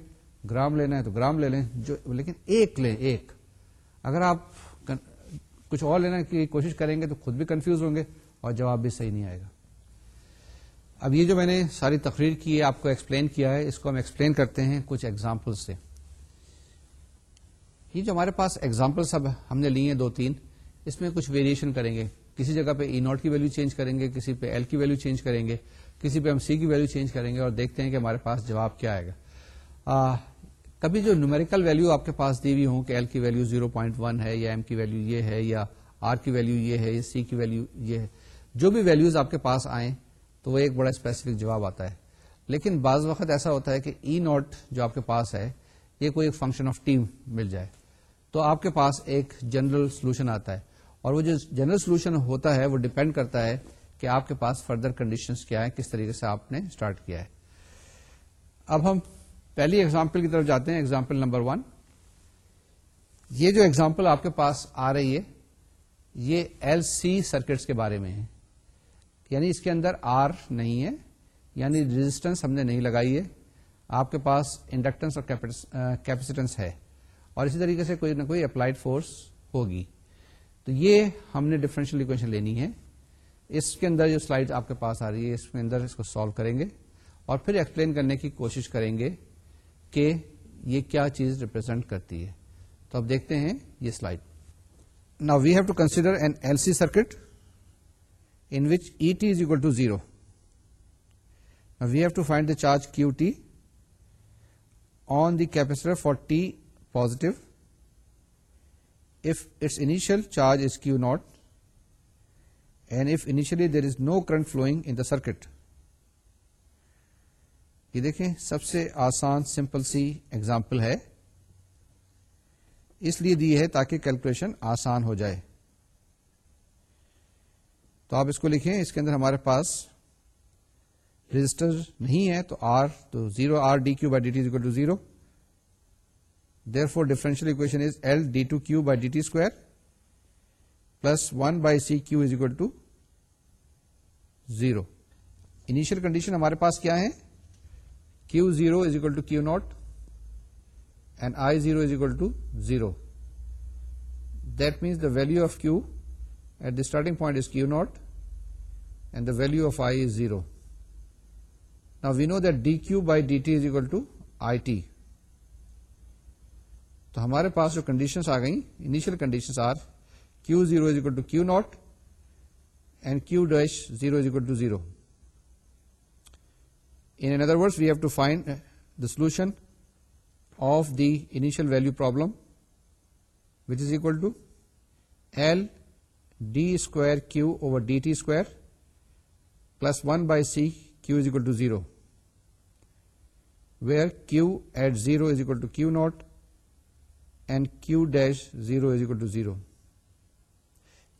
گرام لینا ہے تو گرام لے لیں جو لیکن ایک لیں ایک اگر آپ کچھ اور لینے کی کوشش کریں گے تو خود بھی کنفیوز ہوں گے اور جواب بھی صحیح نہیں آئے گا اب یہ جو میں نے ساری تقریر کی آپ کو ایکسپلین کیا ہے اس کو ہم ایکسپلین کرتے ہیں کچھ ایگزامپل سے یہ جو ہمارے پاس ایگزامپل سب ہم نے لی ہیں دو تین اس میں کچھ ویریشن کریں گے کسی جگہ پہ ای e نوٹ کی ویلو چینج کریں گے کسی پہ ایل کی ویلو چینج کریں گے کسی پہ ہم سی کی ویلو چینج کریں گے اور دیکھتے ہیں کہ ہمارے پاس جواب کیا آئے گا کبھی جو نیومیریکل ویلو آپ کے پاس دی ہوئی ہوں کہ ایل کی ویلو زیرو پوائنٹ ون ہے یا ایم کی ویلو یہ ہے یا آر کی ویلو یہ ہے یا سی کی ویلو یہ ہے جو بھی ویلوز آپ کے پاس آئیں تو وہ ایک بڑا اسپیسیفک جواب آتا ہے لیکن بعض وقت ایسا ہوتا ہے کہ ای e ناٹ جو آپ کے پاس ہے یہ کوئی ایک فنکشن آف ٹیم مل جائے تو آپ کے پاس ایک جنرل سولوشن آتا ہے اور وہ جو جنرل سولوشن ہوتا ہے وہ ڈپینڈ کرتا ہے کہ آپ کے پاس فردر کنڈیشن کیا ہے کس طریقے سے آپ نے اسٹارٹ کیا ہے اب ہم پہلی ایگزامپل کی طرف جاتے ہیں ایگزامپل نمبر ون یہ جو ایگزامپل آپ کے پاس آ رہی ہے یہ ایل سی سرکٹس کے بارے میں ہے یعنی اس کے اندر آر نہیں ہے یعنی ریزسٹنس ہم نے نہیں لگائی ہے آپ کے پاس انڈکٹنس اور کیپیسیٹنس ہے اور اسی طریقے سے کوئی نہ کوئی اپلائڈ فورس ہوگی تو یہ ہم نے ڈفرینشیل اکویشن لینی ہے اس کے اندر جو سلائڈ آپ کے پاس آ رہی ہے اس کے اندر اس کو سالو کریں گے اور پھر ایکسپلین کرنے کی کوشش کریں گے کہ یہ کیا چیز ریپرزینٹ کرتی ہے تو آپ دیکھتے ہیں یہ سلائڈ نا we have to consider an L C circuit in which E T is equal to zero we have to find the charge Q T on the capacitor for T positive if its initial charge is Q naught and if initially there is no current flowing in the circuit یہ دیکھیں سب سے آسان simple سی example ہے اس لیے دی ہے تاکہ کیلکولیشن آسان ہو جائے تو آپ اس کو لکھیں اس کے اندر ہمارے پاس رجسٹر نہیں ہے تو آر تو zero R D Q by D T to zero therefore differential equation is L D D two Q by T square plus one by C Q is equal to zero initial condition ہمارے پاس کیا ہے Q zero is equal to Q naught and I zero is equal to zero that means the value of Q at the starting point is Q naught and the value of I is zero نا we know that D Q by D T is equal to I T تو ہمارے پاس جو conditions آ گئیں initial conditions are Q0 is equal to Q0 and Q dash 0 is equal to 0. In other words, we have to find uh, the solution of the initial value problem, which is equal to L d square Q over dt square plus 1 by C Q is equal to 0, where Q at 0 is equal to Q0 and Q dash 0 is equal to 0.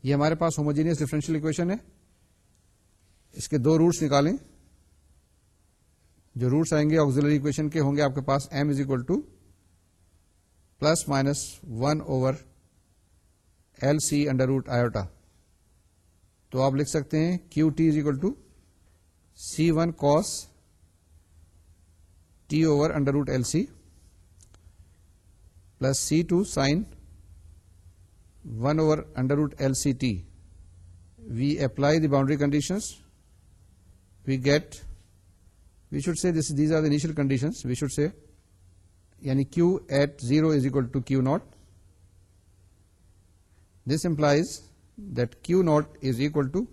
یہ ہمارے پاس homogeneous differential equation ہے اس کے دو roots نکالیں جو roots آئیں گے آگزلری اکویشن کے ہوں گے آپ کے پاس M is equal to plus minus one over L C under root iota تو آپ لکھ سکتے ہیں Q T is equal to C one cos T over under root L C plus C two sine 1 over under root LCT, we apply the boundary conditions, we get, we should say this, these are the initial conditions, we should say yani Q at 0 is equal to Q naught. This implies that Q naught is equal to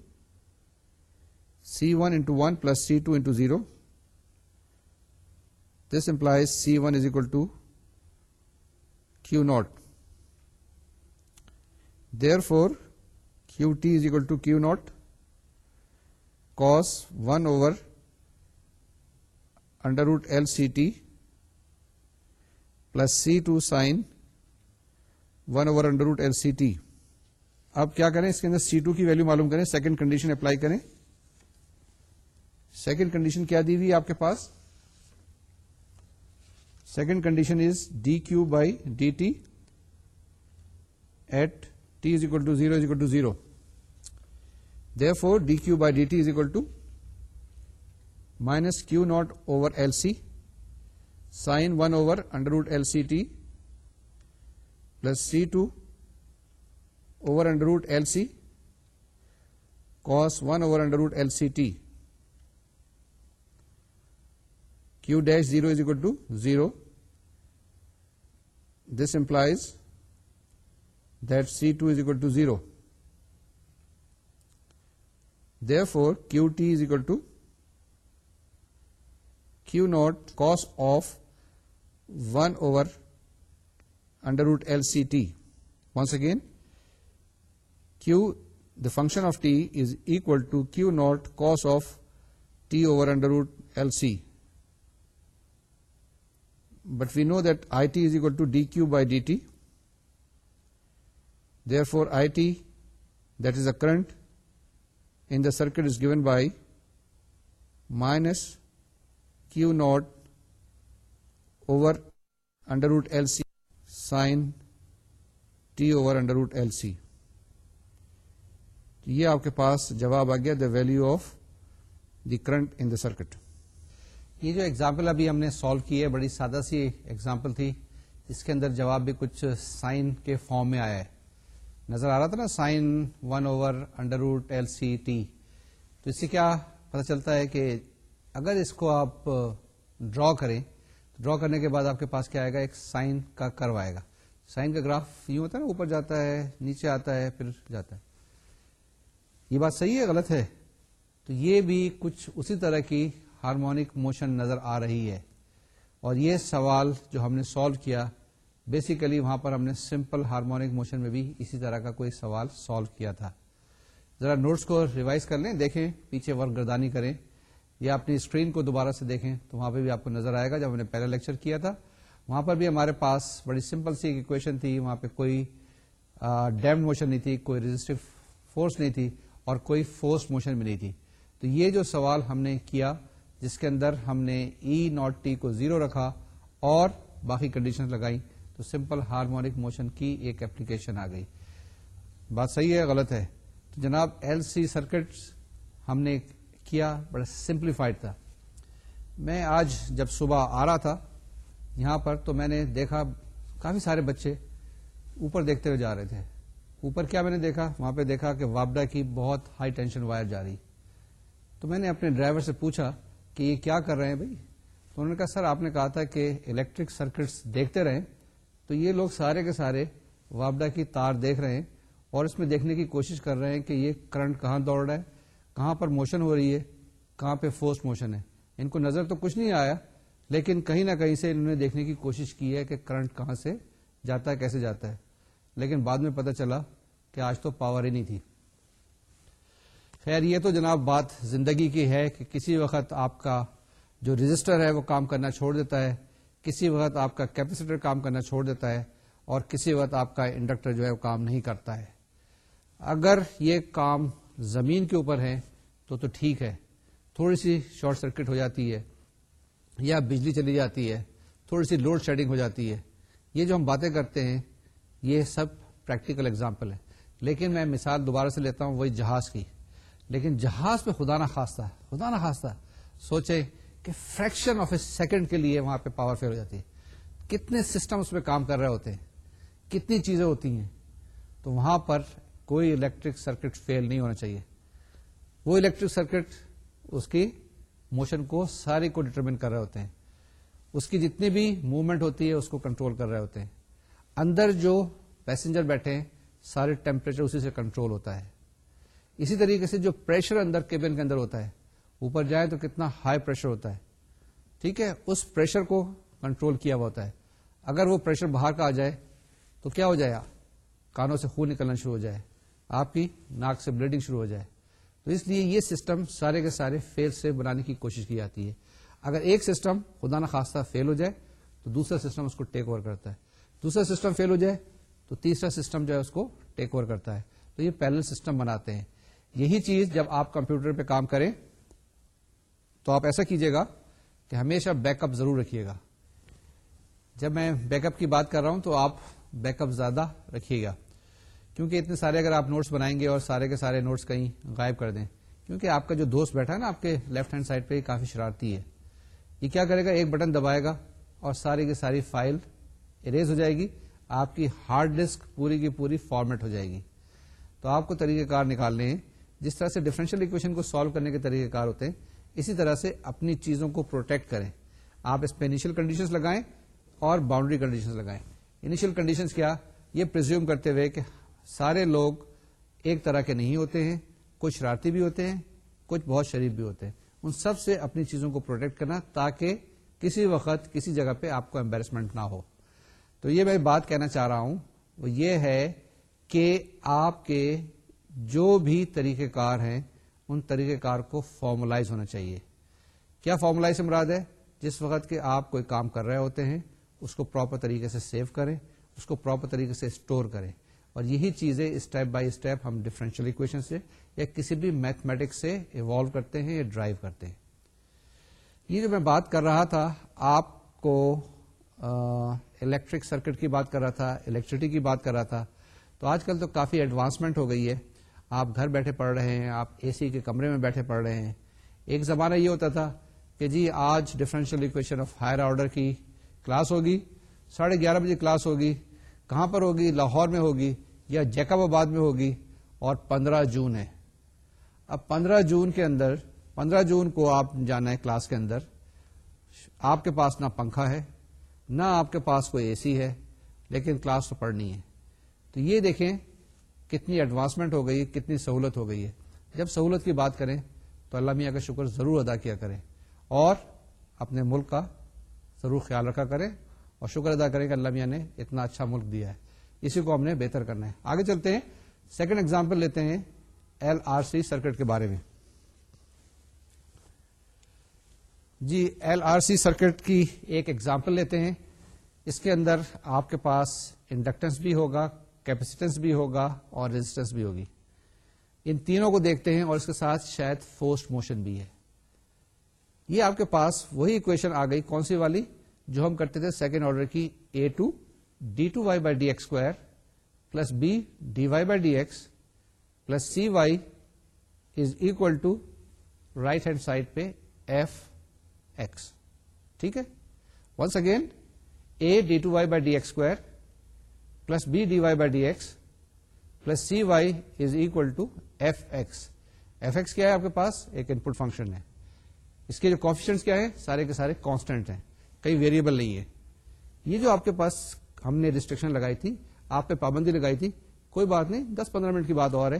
C1 into 1 plus C2 into 0. This implies C1 is equal to Q naught. Therefore Q T is equal to Q naught cos one over under root L C T plus C two sine one over under root L C T اب کیا کریں اس کے اندر C two کی value معلوم کریں second condition apply کریں سیکنڈ کنڈیشن کیا دی ہوئی آپ کے پاس second condition is D Q by D T at t is equal to 0 is equal to 0. Therefore, dq by dt is equal to minus q naught over LC sin 1 over under root LCT plus C2 over under root LC cos 1 over under root LCT. Q dash 0 is equal to 0. This implies that C2 is equal to 0. Therefore, Qt is equal to Q0 cos of 1 over under root LCT. Once again, Q, the function of t, is equal to Q0 cos of t over under root LC. But we know that it is equal to dq by dt. Therefore i t does a current in the circuit is given by minus q naught over under root L C sine t over under root L C یہ آپ کے پاس جواب آ گیا the value of the current in the circuit یہ جو example ابھی ہم نے سالو کی ہے بڑی سادہ سی ایگزامپل تھی اس کے اندر جواب بھی کچھ سائن کے فارم میں آیا ہے نظر آ رہا تھا نا sine one over under root L C t تو اس سے کیا پتا چلتا ہے کہ اگر اس کو آپ ڈرا کریں تو ڈرا کرنے کے بعد آپ کے پاس کیا آئے گا ایک سائن کا کرو آئے گا سائن کا گراف یوں ہوتا ہے نا اوپر جاتا ہے نیچے آتا ہے پھر جاتا ہے یہ بات صحیح ہے غلط ہے تو یہ بھی کچھ اسی طرح کی ہارمونک موشن نظر آ رہی ہے اور یہ سوال جو ہم نے سالو کیا بیسیکلی وہاں پر ہم نے سمپل ہارمونک موشن میں بھی اسی طرح کا کوئی سوال سالو کیا تھا ذرا نوٹس کو ریوائز کر لیں دیکھیں پیچھے ورک گردانی کریں یا اپنی اسکرین کو دوبارہ سے دیکھیں تو وہاں پہ بھی آپ کو نظر آئے گا جب ہم نے پہلا لیکچر کیا تھا وہاں پر بھی ہمارے پاس بڑی سمپل سی اکویشن تھی وہاں پہ کوئی ڈیمڈ موشن نہیں تھی کوئی رجسٹو فورس نہیں تھی اور کوئی فورس موشن بھی نہیں تھی تو یہ جو سوال ہم نے کیا جس کے اندر ہم نے ای ناٹ ٹی کو زیرو رکھا اور باقی کنڈیشن لگائی تو سمپل ہارمونک موشن کی ایک اپلیکیشن آ گئی بات صحیح ہے غلط ہے تو جناب ایل سی سرکٹس ہم نے کیا بڑا سمپلیفائڈ تھا میں آج جب صبح آ رہا تھا یہاں پر تو میں نے دیکھا کافی سارے بچے اوپر دیکھتے ہوئے جا رہے تھے اوپر کیا میں نے دیکھا وہاں پہ دیکھا کہ وابڈا کی بہت ہائی ٹینشن وائر جا رہی تو میں نے اپنے ڈرائیور سے پوچھا کہ یہ کیا کر رہے ہیں بھائی تو انہوں نے کہا سر آپ نے کہا تھا کہ الیکٹرک سرکٹس دیکھتے رہیں تو یہ لوگ سارے کے سارے وابڈا کی تار دیکھ رہے ہیں اور اس میں دیکھنے کی کوشش کر رہے ہیں کہ یہ کرنٹ کہاں دوڑ رہا ہے کہاں پر موشن ہو رہی ہے کہاں پہ فورس موشن ہے ان کو نظر تو کچھ نہیں آیا لیکن کہیں نہ کہیں سے انہوں نے دیکھنے کی کوشش کی ہے کہ کرنٹ کہاں سے جاتا ہے کیسے جاتا ہے لیکن بعد میں پتہ چلا کہ آج تو پاور ہی نہیں تھی خیر یہ تو جناب بات زندگی کی ہے کہ کسی وقت آپ کا جو رجسٹر ہے وہ کام کرنا چھوڑ دیتا ہے کسی وقت آپ کا کیپیسیٹر کام کرنا چھوڑ دیتا ہے اور کسی وقت آپ کا انڈکٹر جو ہے وہ کام نہیں کرتا ہے اگر یہ کام زمین کے اوپر ہے تو تو ٹھیک ہے تھوڑی سی شارٹ سرکٹ ہو جاتی ہے یا بجلی چلی جاتی ہے تھوڑی سی لوڈ شیڈنگ ہو جاتی ہے یہ جو ہم باتیں کرتے ہیں یہ سب پریکٹیکل اگزامپل ہے لیکن میں مثال دوبارہ سے لیتا ہوں وہی جہاز کی لیکن جہاز پہ خدا نہ خاصہ خدا نہ خاصہ سوچے کہ فریکشن آف اے سیکنڈ کے لیے وہاں پہ پاور فیل ہو جاتی ہے کتنے سسٹم اس میں کام کر رہے ہوتے ہیں کتنی چیزیں ہوتی ہیں تو وہاں پر کوئی الیکٹرک سرکٹ فیل نہیں ہونا چاہیے وہ الیکٹرک سرکٹ اس کی موشن کو ساری کو ڈٹرمن کر رہے ہوتے ہیں اس کی جتنی بھی موومنٹ ہوتی ہے اس کو کنٹرول کر رہے ہوتے ہیں اندر جو پیسنجر بیٹھے ہیں سارے ٹیمپریچر اسی سے کنٹرول ہوتا ہے اسی طریقے سے جو پریشر اندر کیبن کے اندر ہوتا ہے اوپر جائیں تو کتنا ہائی پریشر ہوتا ہے ٹھیک ہے اس پریشر کو کنٹرول کیا ہوا ہوتا ہے اگر وہ پریشر باہر کا آ جائے تو کیا ہو جائے کانوں سے خون نکلنا شروع ہو جائے آپ کی ناک سے بلیڈنگ شروع ہو جائے تو اس لیے یہ سسٹم سارے کے سارے فیل سے بنانے کی کوشش کی جاتی ہے اگر ایک سسٹم خدا نخواستہ فیل ہو جائے تو دوسرا سسٹم اس کو ٹیک اوور کرتا ہے دوسرا سسٹم فیل ہو جائے تو تیسرا سسٹم جو ہے اس کو ٹیک اوور کرتا ہے تو یہ پینل سسٹم بناتے ہیں یہی چیز جب آپ کمپیوٹر پہ کام کریں تو آپ ایسا کیجیے گا کہ ہمیشہ بیک اپ ضرور رکھیے گا جب میں بیک اپ کی بات کر رہا ہوں تو آپ بیک اپ زیادہ رکھیے گا کیونکہ اتنے سارے اگر آپ نوٹس بنائیں گے اور سارے کے سارے نوٹس کہیں غائب کر دیں کیونکہ آپ کا جو دوست بیٹھا ہے نا آپ کے لیفٹ ہینڈ سائڈ پہ یہ کافی شرارتی ہے یہ کیا کرے گا ایک بٹن دبائے گا اور ساری کی ساری فائل اریز ہو جائے گی آپ کی ہارڈ ڈسک پوری کی پوری فارمیٹ ہو جائے گی تو آپ کو طریقہ کار نکالنے ہیں جس طرح سے ڈفرینشیل اکویشن کو سالو کرنے کے طریقہ کار ہوتے ہیں اسی طرح سے اپنی چیزوں کو پروٹیکٹ کریں آپ اس پہ انیشل کنڈیشن لگائیں اور باؤنڈری کنڈیشن لگائیں انیشیل کنڈیشن کیا یہ پرزیوم کرتے ہوئے کہ سارے لوگ ایک طرح کے نہیں ہوتے ہیں کچھ شرارتی بھی ہوتے ہیں کچھ بہت شریف بھی ہوتے ہیں ان سب سے اپنی چیزوں کو پروٹیکٹ کرنا تاکہ کسی وقت کسی جگہ پہ آپ کو امبیرسمنٹ نہ ہو تو یہ میں بات کہنا چاہ رہا ہوں وہ یہ ہے کہ آپ کے جو بھی طریقہ کار ہیں ان طریقہ کار کو فارملائز ہونا چاہیے کیا فارملائز مراد ہے جس وقت کے آپ کوئی کام کر رہے ہوتے ہیں اس کو پراپر طریقے سے سیو کریں اس کو پراپر طریقے سے اسٹور کریں اور یہی چیزیں اسٹیپ بائی اسٹیپ ہم ڈفرینشیل اکویشن سے یا کسی بھی میتھمیٹکس سے ایوالو کرتے ہیں یا ڈرائیو کرتے ہیں یہ جو میں بات کر رہا تھا آپ کو الیکٹرک سرکٹ کی بات کر رہا تھا الیکٹریسٹی کی بات کر رہا تھا تو آج کل تو کافی ایڈوانسمنٹ ہو گئی ہے آپ گھر بیٹھے پڑھ رہے ہیں آپ اے سی کے کمرے میں بیٹھے پڑھ رہے ہیں ایک زمانہ یہ ہوتا تھا کہ جی آج differential equation of higher order کی کلاس ہوگی ساڑھے گیارہ بجے کلاس ہوگی کہاں پر ہوگی لاہور میں ہوگی یا جیکب آباد میں ہوگی اور پندرہ جون ہے اب پندرہ جون کے اندر پندرہ جون کو آپ جانا ہے کلاس کے اندر آپ کے پاس نہ پنکھا ہے نہ آپ کے پاس کوئی اے سی ہے لیکن کلاس تو پڑھنی ہے تو یہ دیکھیں کتنی ایڈوانسمنٹ ہو گئی کتنی سہولت ہو گئی ہے جب سہولت کی بات کریں تو اللہ میاں کا شکر ضرور ادا کیا کریں اور اپنے ملک کا ضرور خیال رکھا کریں اور شکر ادا کریں کہ اللہ میاں نے اتنا اچھا ملک دیا ہے اسی کو ہم نے بہتر کرنا ہے آگے چلتے ہیں سیکنڈ ایگزامپل لیتے ہیں ایل آر سی سرکٹ کے بارے میں جی ایل آر سی سرکٹ کی ایک ایگزامپل لیتے ہیں اس کے اندر آپ کے پاس انڈکٹنس بھی ہوگا بھی ہوگا اور ریزسٹنس بھی ہوگی ان تینوں کو دیکھتے ہیں اور اس کے ساتھ شاید فورس موشن بھی ہے یہ آپ کے پاس وہی اکویشن آ گئی کون سی والی جو ہم کرتے تھے سیکنڈ آرڈر کی a two d two y by d x square plus b d y by d x plus c y is equal to right hand side پہ ایف ایکس ٹھیک ہے once again a d two y by d x square plus x plus c y is equal to f x f x کیا ہے آپ کے پاس ایک input function ہے اس کے جو کافی کیا ہیں سارے کے سارے کانسٹینٹ ہیں کئی ویریبل نہیں ہے یہ جو آپ کے پاس ہم نے ریسٹرکشن لگائی تھی آپ پہ پابندی لگائی تھی کوئی بات نہیں دس پندرہ منٹ کی بات اور ہے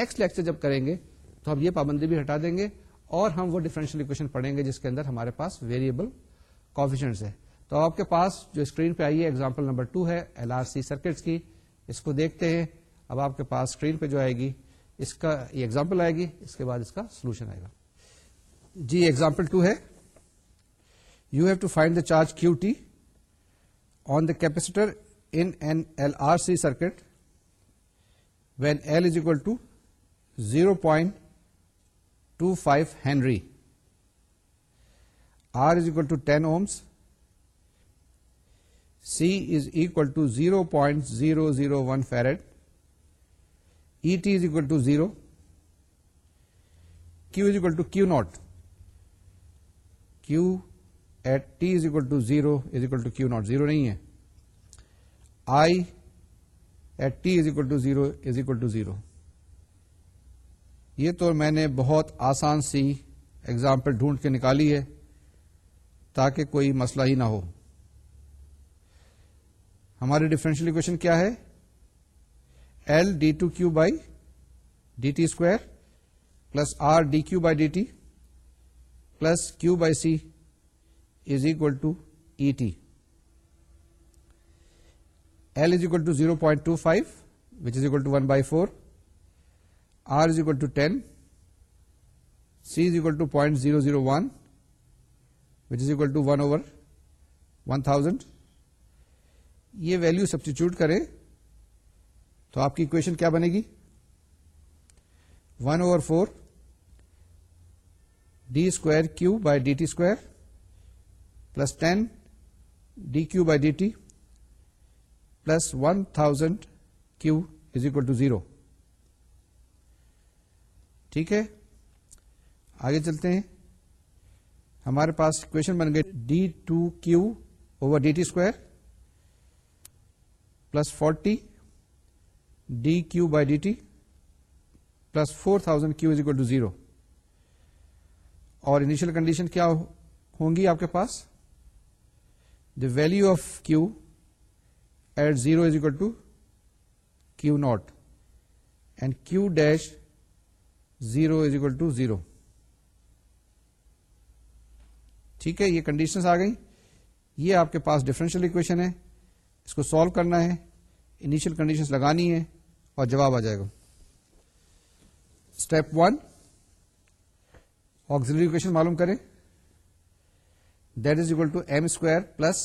نیکسٹ لیکچر جب کریں گے تو ہم یہ پابندی بھی ہٹا دیں گے اور ہم وہ اکویشن پڑھیں گے جس کے اندر ہمارے پاس ویریبل ویریئبل ہیں تو آپ کے پاس جو اسکرین پہ آئی ہے ایگزامپل نمبر ٹو ہے ایل آر سی سرکٹس کی اس کو دیکھتے ہیں اب آپ کے پاس اسکرین پہ جو آئے گی اس کا یہ ایگزامپل آئے گی اس کے بعد اس کا سولوشن آئے گا جی ایگزامپل ٹو ہے you have to find the charge q t on the capacitor in an L R C circuit when L is equal to zero point two five henry R is equal to ten ohms C is L to zero point zero zero one farad E equal to zero q is equal to q naught q at t is equal to zero is equal to Q naught zero نہیں ہے I at t is equal to zero is equal to zero یہ تو میں نے بہت آسان سی example ڈھونڈ کے نکالی ہے تاکہ کوئی مسئلہ ہی نہ ہو ہماری ڈیفرنشیل اکویشن کیا ہے L d two q by d t square plus R d q by d t plus q by C is equal to E t L is equal to zero point two five which is equal to one by four R is equal to ten C is equal to point zero zero one which is equal to one over one thousand یہ value substitute کریں تو آپ کی equation کیا بنے گی one over four d square q by d t square plus ten d q by d t plus one thousand q is equal to zero ٹھیک ہے آگے چلتے ہیں ہمارے پاس اکویشن بن گئے d two q over d t square plus forty d q by d t plus four thousand q is equal to zero اور initial condition کیا ہوں گی آپ کے پاس the value of q at zero is equal to q naught and q dash zero is equal to zero ٹھیک ہے یہ condition آ گئی یہ آپ کے پاس ڈفرینشیل اکویشن ہے اس کو سالو کرنا ہے انیشیل کنڈیشن لگانی ہے اور جواب آ جائے گا اسٹیپ ون اکویشن معلوم کریں that is equal to m square plus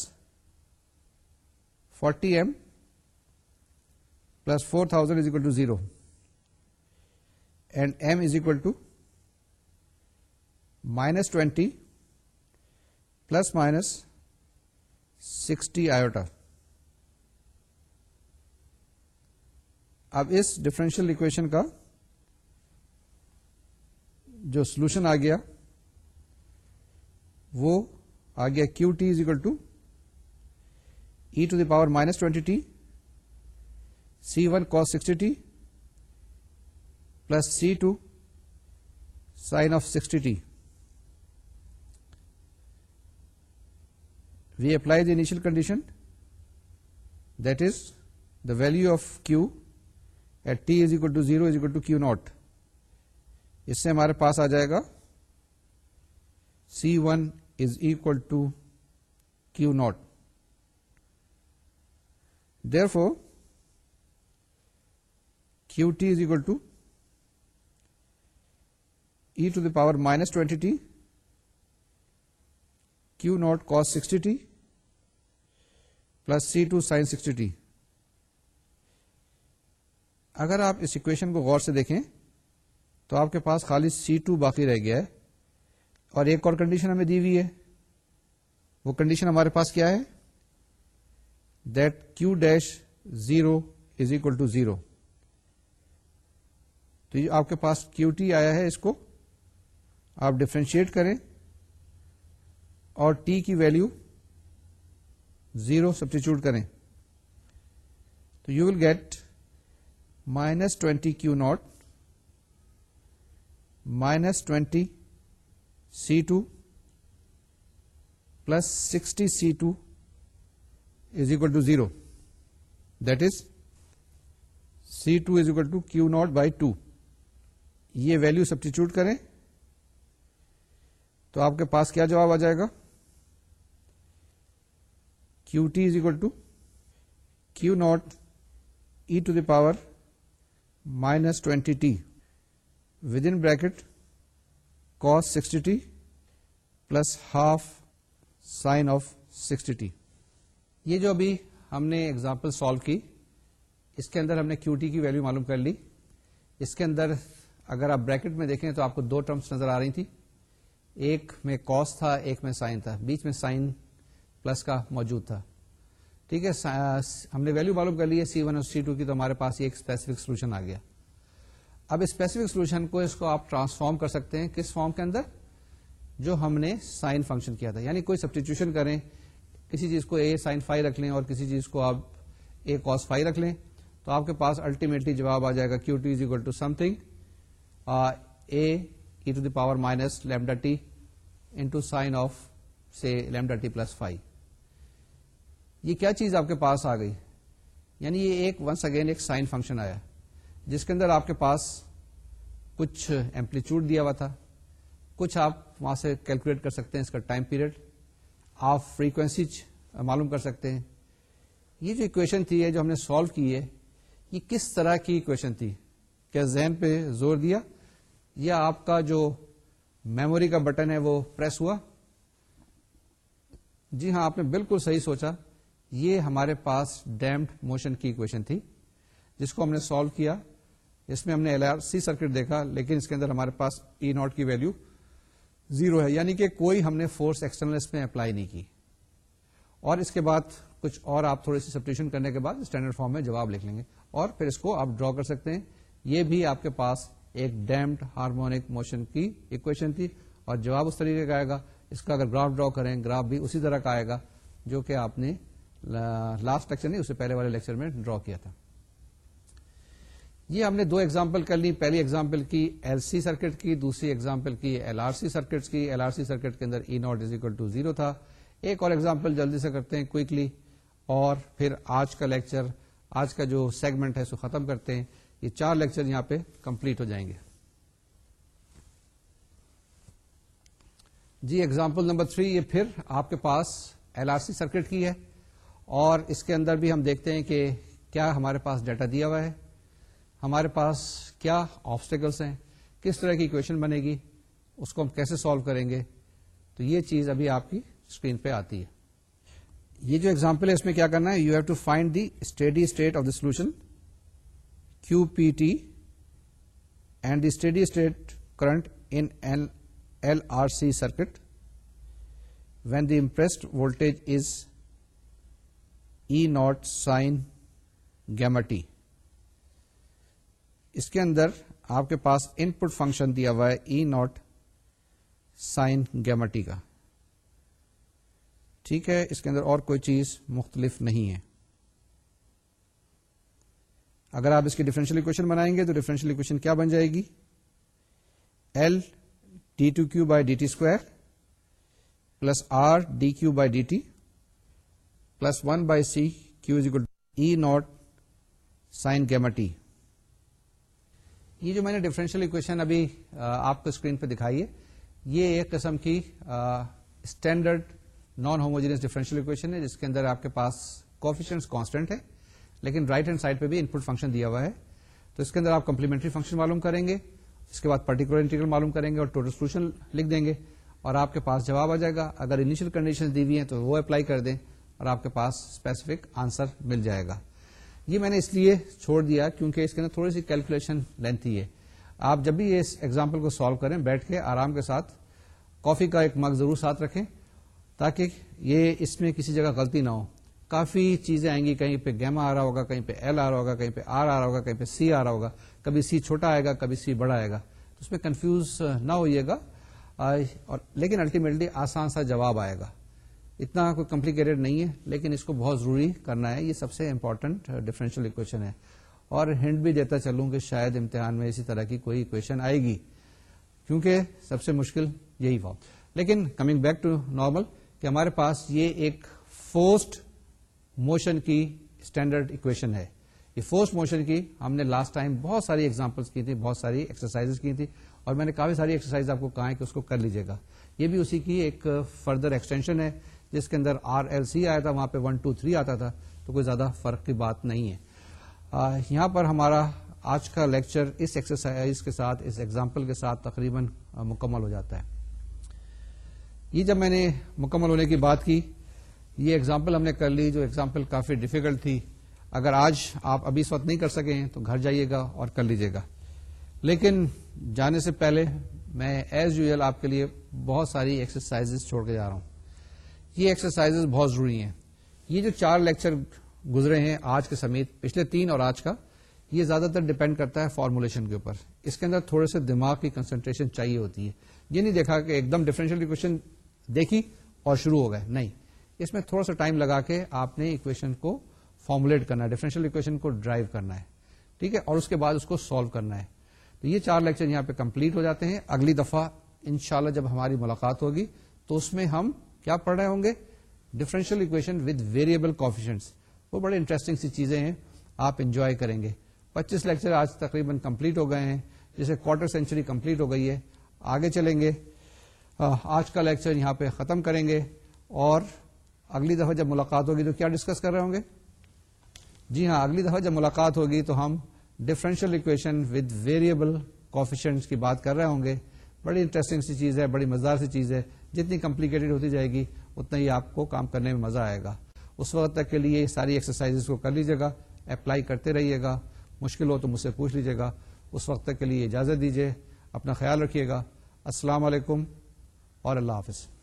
forty m plus four thousand is equal to zero and m is equal to minus twenty plus minus sixty iota اب اس ڈفرینشیل اکویشن کا جو solution آ گیا وہ آ گیا q t is equal to e to the power minus twenty t c one cos sixty t plus c two sine of sixty t we apply the initial condition that is the value of q at t is equal to zero is equal to q naught اس سے ہمارے پاس آ جائے گا c one is equal to q naught therefore q t is equal to e to the power minus twenty t q naught cos sixty t plus c two sine sixty t اگر آپ اس equation کو غور سے دیکھیں تو آپ کے پاس خالی سی ٹو باقی رہ گیا ہے اور ایک اور کنڈیشن ہمیں دی ہوئی ہے وہ کنڈیشن ہمارے پاس کیا ہے that q dash zero is equal to zero تو یہ آپ کے پاس کیو ٹی آیا ہے اس کو آپ ڈفرینشیٹ کریں اور ٹی کی ویلو زیرو سبسٹیچیوٹ کریں تو you will get minus twenty q naught minus twenty c two plus sixty c two is equal to zero that is c two is equal to q naught by two یہ value substitute کریں تو آپ کے پاس کیا جواب آ جائے گا q t is equal to q naught e to the power minus twenty t with in bracket cos sixty t plus half sine of sixty T یہ جو ابھی ہم نے اگزامپل سالو کی اس کے اندر ہم نے کیو ٹی کی ویلو معلوم کر لی اس کے اندر اگر آپ بریکٹ میں دیکھیں تو آپ کو دو ٹرمس نظر آ رہی تھی ایک میں کوس تھا ایک میں سائن تھا بیچ میں سائن پلس کا موجود تھا ٹھیک ہے ہم نے ویلو کر لی ہے سی ون اور سی ٹو کی تو ہمارے پاس ایک اسپیسیفک سولوشن آ گیا اب اسپیسیفک سولوشن کو اس کو آپ ٹرانسفارم کر سکتے ہیں کس فارم کے اندر جو ہم نے سائن فنکشن کیا تھا یعنی کوئی سبسٹیچیوشن کریں کسی چیز کو اے سائن فائی رکھ لیں اور کسی چیز کو آپ اے فائی رکھ لیں تو آپ کے پاس الٹیمیٹلی جواب آ جائے گا q two is equal to something a e to the power minus lambda t into sine of سے لیمڈا ٹی پلس فائیو یہ کیا چیز آپ کے پاس آ گئی یعنی یہ ایک ونس اگین ایک سائن فنکشن آیا جس کے اندر آپ کے پاس کچھ ایمپلیچیوڈ دیا ہوا تھا کچھ آپ وہاں سے کیلکولیٹ کر سکتے ہیں اس کا ٹائم پیریڈ آپ فریکوینسی معلوم کر سکتے ہیں یہ جو اکویشن تھی جو ہم نے سالو کی ہے یہ کس طرح کی اکویشن تھی کیا ذہن پہ زور دیا یا آپ کا جو میموری کا بٹن ہے وہ پریس ہوا جی ہاں آپ نے بالکل صحیح سوچا یہ ہمارے پاس ڈیمپ موشن کی اکویشن تھی جس کو ہم نے سالو کیا اس میں ہم نے ایل آر سی سرکٹ دیکھا لیکن اس کے اندر ہمارے پاس ای ناٹ کی ویلو زیرو ہے یعنی کہ کوئی ہم نے فورس ایکسٹرنل اس میں اپلائی نہیں کی اور اس کے بعد کچھ اور آپ تھوڑی سی سبٹیوشن کرنے کے بعد اسٹینڈرڈ فارم میں جواب لکھ لیں گے اور پھر اس کو آپ ڈرا کر سکتے ہیں یہ بھی آپ کے پاس ایک ڈیمڈ ہارمونک موشن کی اکویشن تھی اور جواب اس طریقے کا آئے گا اس کا اگر گراف ڈرا کریں گراف بھی اسی طرح کا آئے گا جو کہ آپ نے لاسٹ لیکچر نہیں اس سے پہلے والے لیکچر میں ڈرا کیا تھا یہ ہم نے دو ایگزامپل کر لی پہلی ایگزامپل کی ایل سی سرکٹ کی دوسری ایگزامپل کی ایل آر سی سرکٹ کی ایل آر سی سرکٹ کے اندر E naught is equal to zero تھا ایک اور ایگزامپل جلدی سے کرتے ہیں کوکلی اور پھر آج کا لیکچر آج کا جو سیگمنٹ ہے اس کو ختم کرتے ہیں یہ چار لیکچر یہاں پہ کمپلیٹ ہو جائیں گے جی ایگزامپل نمبر تھری یہ پھر آپ کے پاس ایل آر سی سرکٹ کی ہے اور اس کے اندر بھی ہم دیکھتے ہیں کہ کیا ہمارے پاس ڈیٹا دیا ہوا ہے ہمارے پاس کیا آبسٹیکلس ہیں کس طرح کی کویشن بنے گی اس کو ہم کیسے سالو کریں گے تو یہ چیز ابھی آپ کی اسکرین پہ آتی ہے یہ جو ایگزامپل ہے اس میں کیا کرنا ہے you have to find the steady state of the solution q p t and the steady state current in L R C circuit when the impressed voltage is E naught sine gamma t اس کے اندر آپ کے پاس input function دیا ہوا ہے E naught sine gamma t کا ٹھیک ہے اس کے اندر اور کوئی چیز مختلف نہیں ہے اگر آپ اس کی ڈیفرنشیل اکویشن بنائیں گے تو اکویشن کیا بن جائے گی L d two q by d t square plus R d q by d t plus one by C q is equal E naught sine gamma t یہ جو میں نے ڈفرینشیل اکویشن ابھی آپ کو اسکرین پہ دکھائی ہے یہ ایک قسم کی standard non homogeneous differential equation ہے جس کے اندر آپ کے پاس کوفیشنس کانسٹنٹ ہے لیکن رائٹ ہینڈ سائڈ پہ بھی انپٹ فنکشن دیا ہوا ہے تو اس کے اندر آپ کمپلیمنٹری فنکشن معلوم کریں گے اس کے بعد پرٹیکولر انٹیگرل معلوم کریں گے اور ٹوٹل سولوشن لکھ دیں گے اور آپ کے پاس جواب آ جائے گا اگر انیشیل کنڈیشن دی ہوئی ہیں تو وہ اپلائی کر دیں اور آپ کے پاس اسپیسیفک آنسر مل جائے گا یہ میں نے اس لیے چھوڑ دیا کیونکہ اس کے اندر تھوڑی سی کیلکولیشن لینتھی ہے آپ جب بھی اس ایگزامپل کو سالو کریں بیٹھ کے آرام کے ساتھ کافی کا ایک مگ ضرور ساتھ رکھیں تاکہ یہ اس میں کسی جگہ غلطی نہ ہو کافی چیزیں آئیں گی کہیں پہ گیما آ رہا ہوگا کہیں پہ ایل آ رہا ہوگا کہیں پہ آر آ رہا ہوگا کہیں پہ سی آ رہا ہوگا کبھی سی چھوٹا آئے گا کبھی سی بڑا آئے گا تو اس میں کنفیوز نہ ہوئیے گا لیکن الٹیمیٹلی آسان سا جواب آئے گا اتنا کوئی کمپلیکیٹڈ نہیں ہے لیکن اس کو بہت ضروری کرنا ہے یہ سب سے امپورٹنٹ ڈفرینشیل اکویشن ہے اور ہنٹ بھی دیتا چلوں کہ شاید امتحان میں اسی طرح کی کوئی اکویشن آئے گی کیونکہ سب سے مشکل یہی بات لیکن کمنگ بیک ٹو نارمل کہ ہمارے پاس یہ ایک فورسٹ موشن کی اسٹینڈرڈ اکویشن ہے یہ فورس موشن کی ہم نے لاسٹ ٹائم بہت ساری ایگزامپلس کی تھی بہت ساری ایکسرسائز کی تھی اور میں نے کافی ساری ایکسرسائز آپ کو کہا ہے کہ اس کو کر لیجیے گا یہ بھی اسی کی ایک فردر uh, ایکسٹینشن ہے جس کے اندر آر ایل سی آیا تھا وہاں پہ ون ٹو تھری آتا تھا تو کوئی زیادہ فرق کی بات نہیں ہے یہاں پر ہمارا آج کا لیکچر اس ایکسرسائز کے ساتھ اس ایگزامپل کے ساتھ تقریباً مکمل ہو جاتا ہے یہ جب میں نے مکمل ہونے کی بات کی یہ ایگزامپل ہم نے کر لی جو ایگزامپل کافی ڈفیکلٹ تھی اگر آج آپ ابھی اس وقت نہیں کر سکیں تو گھر جائیے گا اور کر لیجیے گا لیکن جانے سے پہلے میں ایز یو آپ کے لیے بہت ساری ایکسرسائز چھوڑ کے جا رہا ہوں یہ ایکسرسائز بہت ضروری ہیں یہ جو چار لیکچر گزرے ہیں آج کے سمیت پچھلے تین اور آج کا یہ زیادہ تر ڈپینڈ کرتا ہے فارمولیشن کے اوپر اس کے اندر تھوڑے سے دماغ کی کنسنٹریشن چاہیے ہوتی ہے یہ نہیں دیکھا کہ ایک دم ڈفرینشیل اکویشن دیکھی اور شروع ہو گئے نہیں اس میں تھوڑا سا ٹائم لگا کے آپ نے اکویشن کو فارمولیٹ کرنا ہے ڈیفرنشیل اکویشن کو ڈرائیو کرنا ہے ٹھیک ہے اور اس کے بعد اس کو سالو کرنا ہے تو یہ چار لیکچر یہاں پہ کمپلیٹ ہو جاتے ہیں اگلی دفعہ ان جب ہماری ملاقات ہوگی تو اس میں ہم کیا پڑھ رہے ہوں گے differential equation with variable coefficients وہ بڑے انٹرسٹنگ سی چیزیں ہیں آپ انجوائے کریں گے پچیس لیکچر آج تقریباً کمپلیٹ ہو گئے ہیں جیسے کوارٹر سینچری کمپلیٹ ہو گئی ہے آگے چلیں گے آج کا لیکچر یہاں پہ ختم کریں گے اور اگلی دفعہ جب ملاقات ہوگی تو کیا ڈسکس کر رہے ہوں گے جی ہاں اگلی دفعہ جب ملاقات ہوگی تو ہم differential equation with variable coefficients کی بات کر رہے ہوں گے بڑی انٹرسٹنگ سی چیز ہے بڑی مزدار سی چیز ہے جتنی کمپلیکیٹڈ ہوتی جائے گی اتنا ہی آپ کو کام کرنے میں مزہ آئے گا اس وقت تک کے لیے ساری ایکسرسائز کو کر لیجیے گا اپلائی کرتے رہیے گا مشکل ہو تو مجھ سے پوچھ لیجیے گا اس وقت تک کے لیے اجازت دیجیے اپنا خیال رکھیے گا السلام علیکم اور اللہ حافظ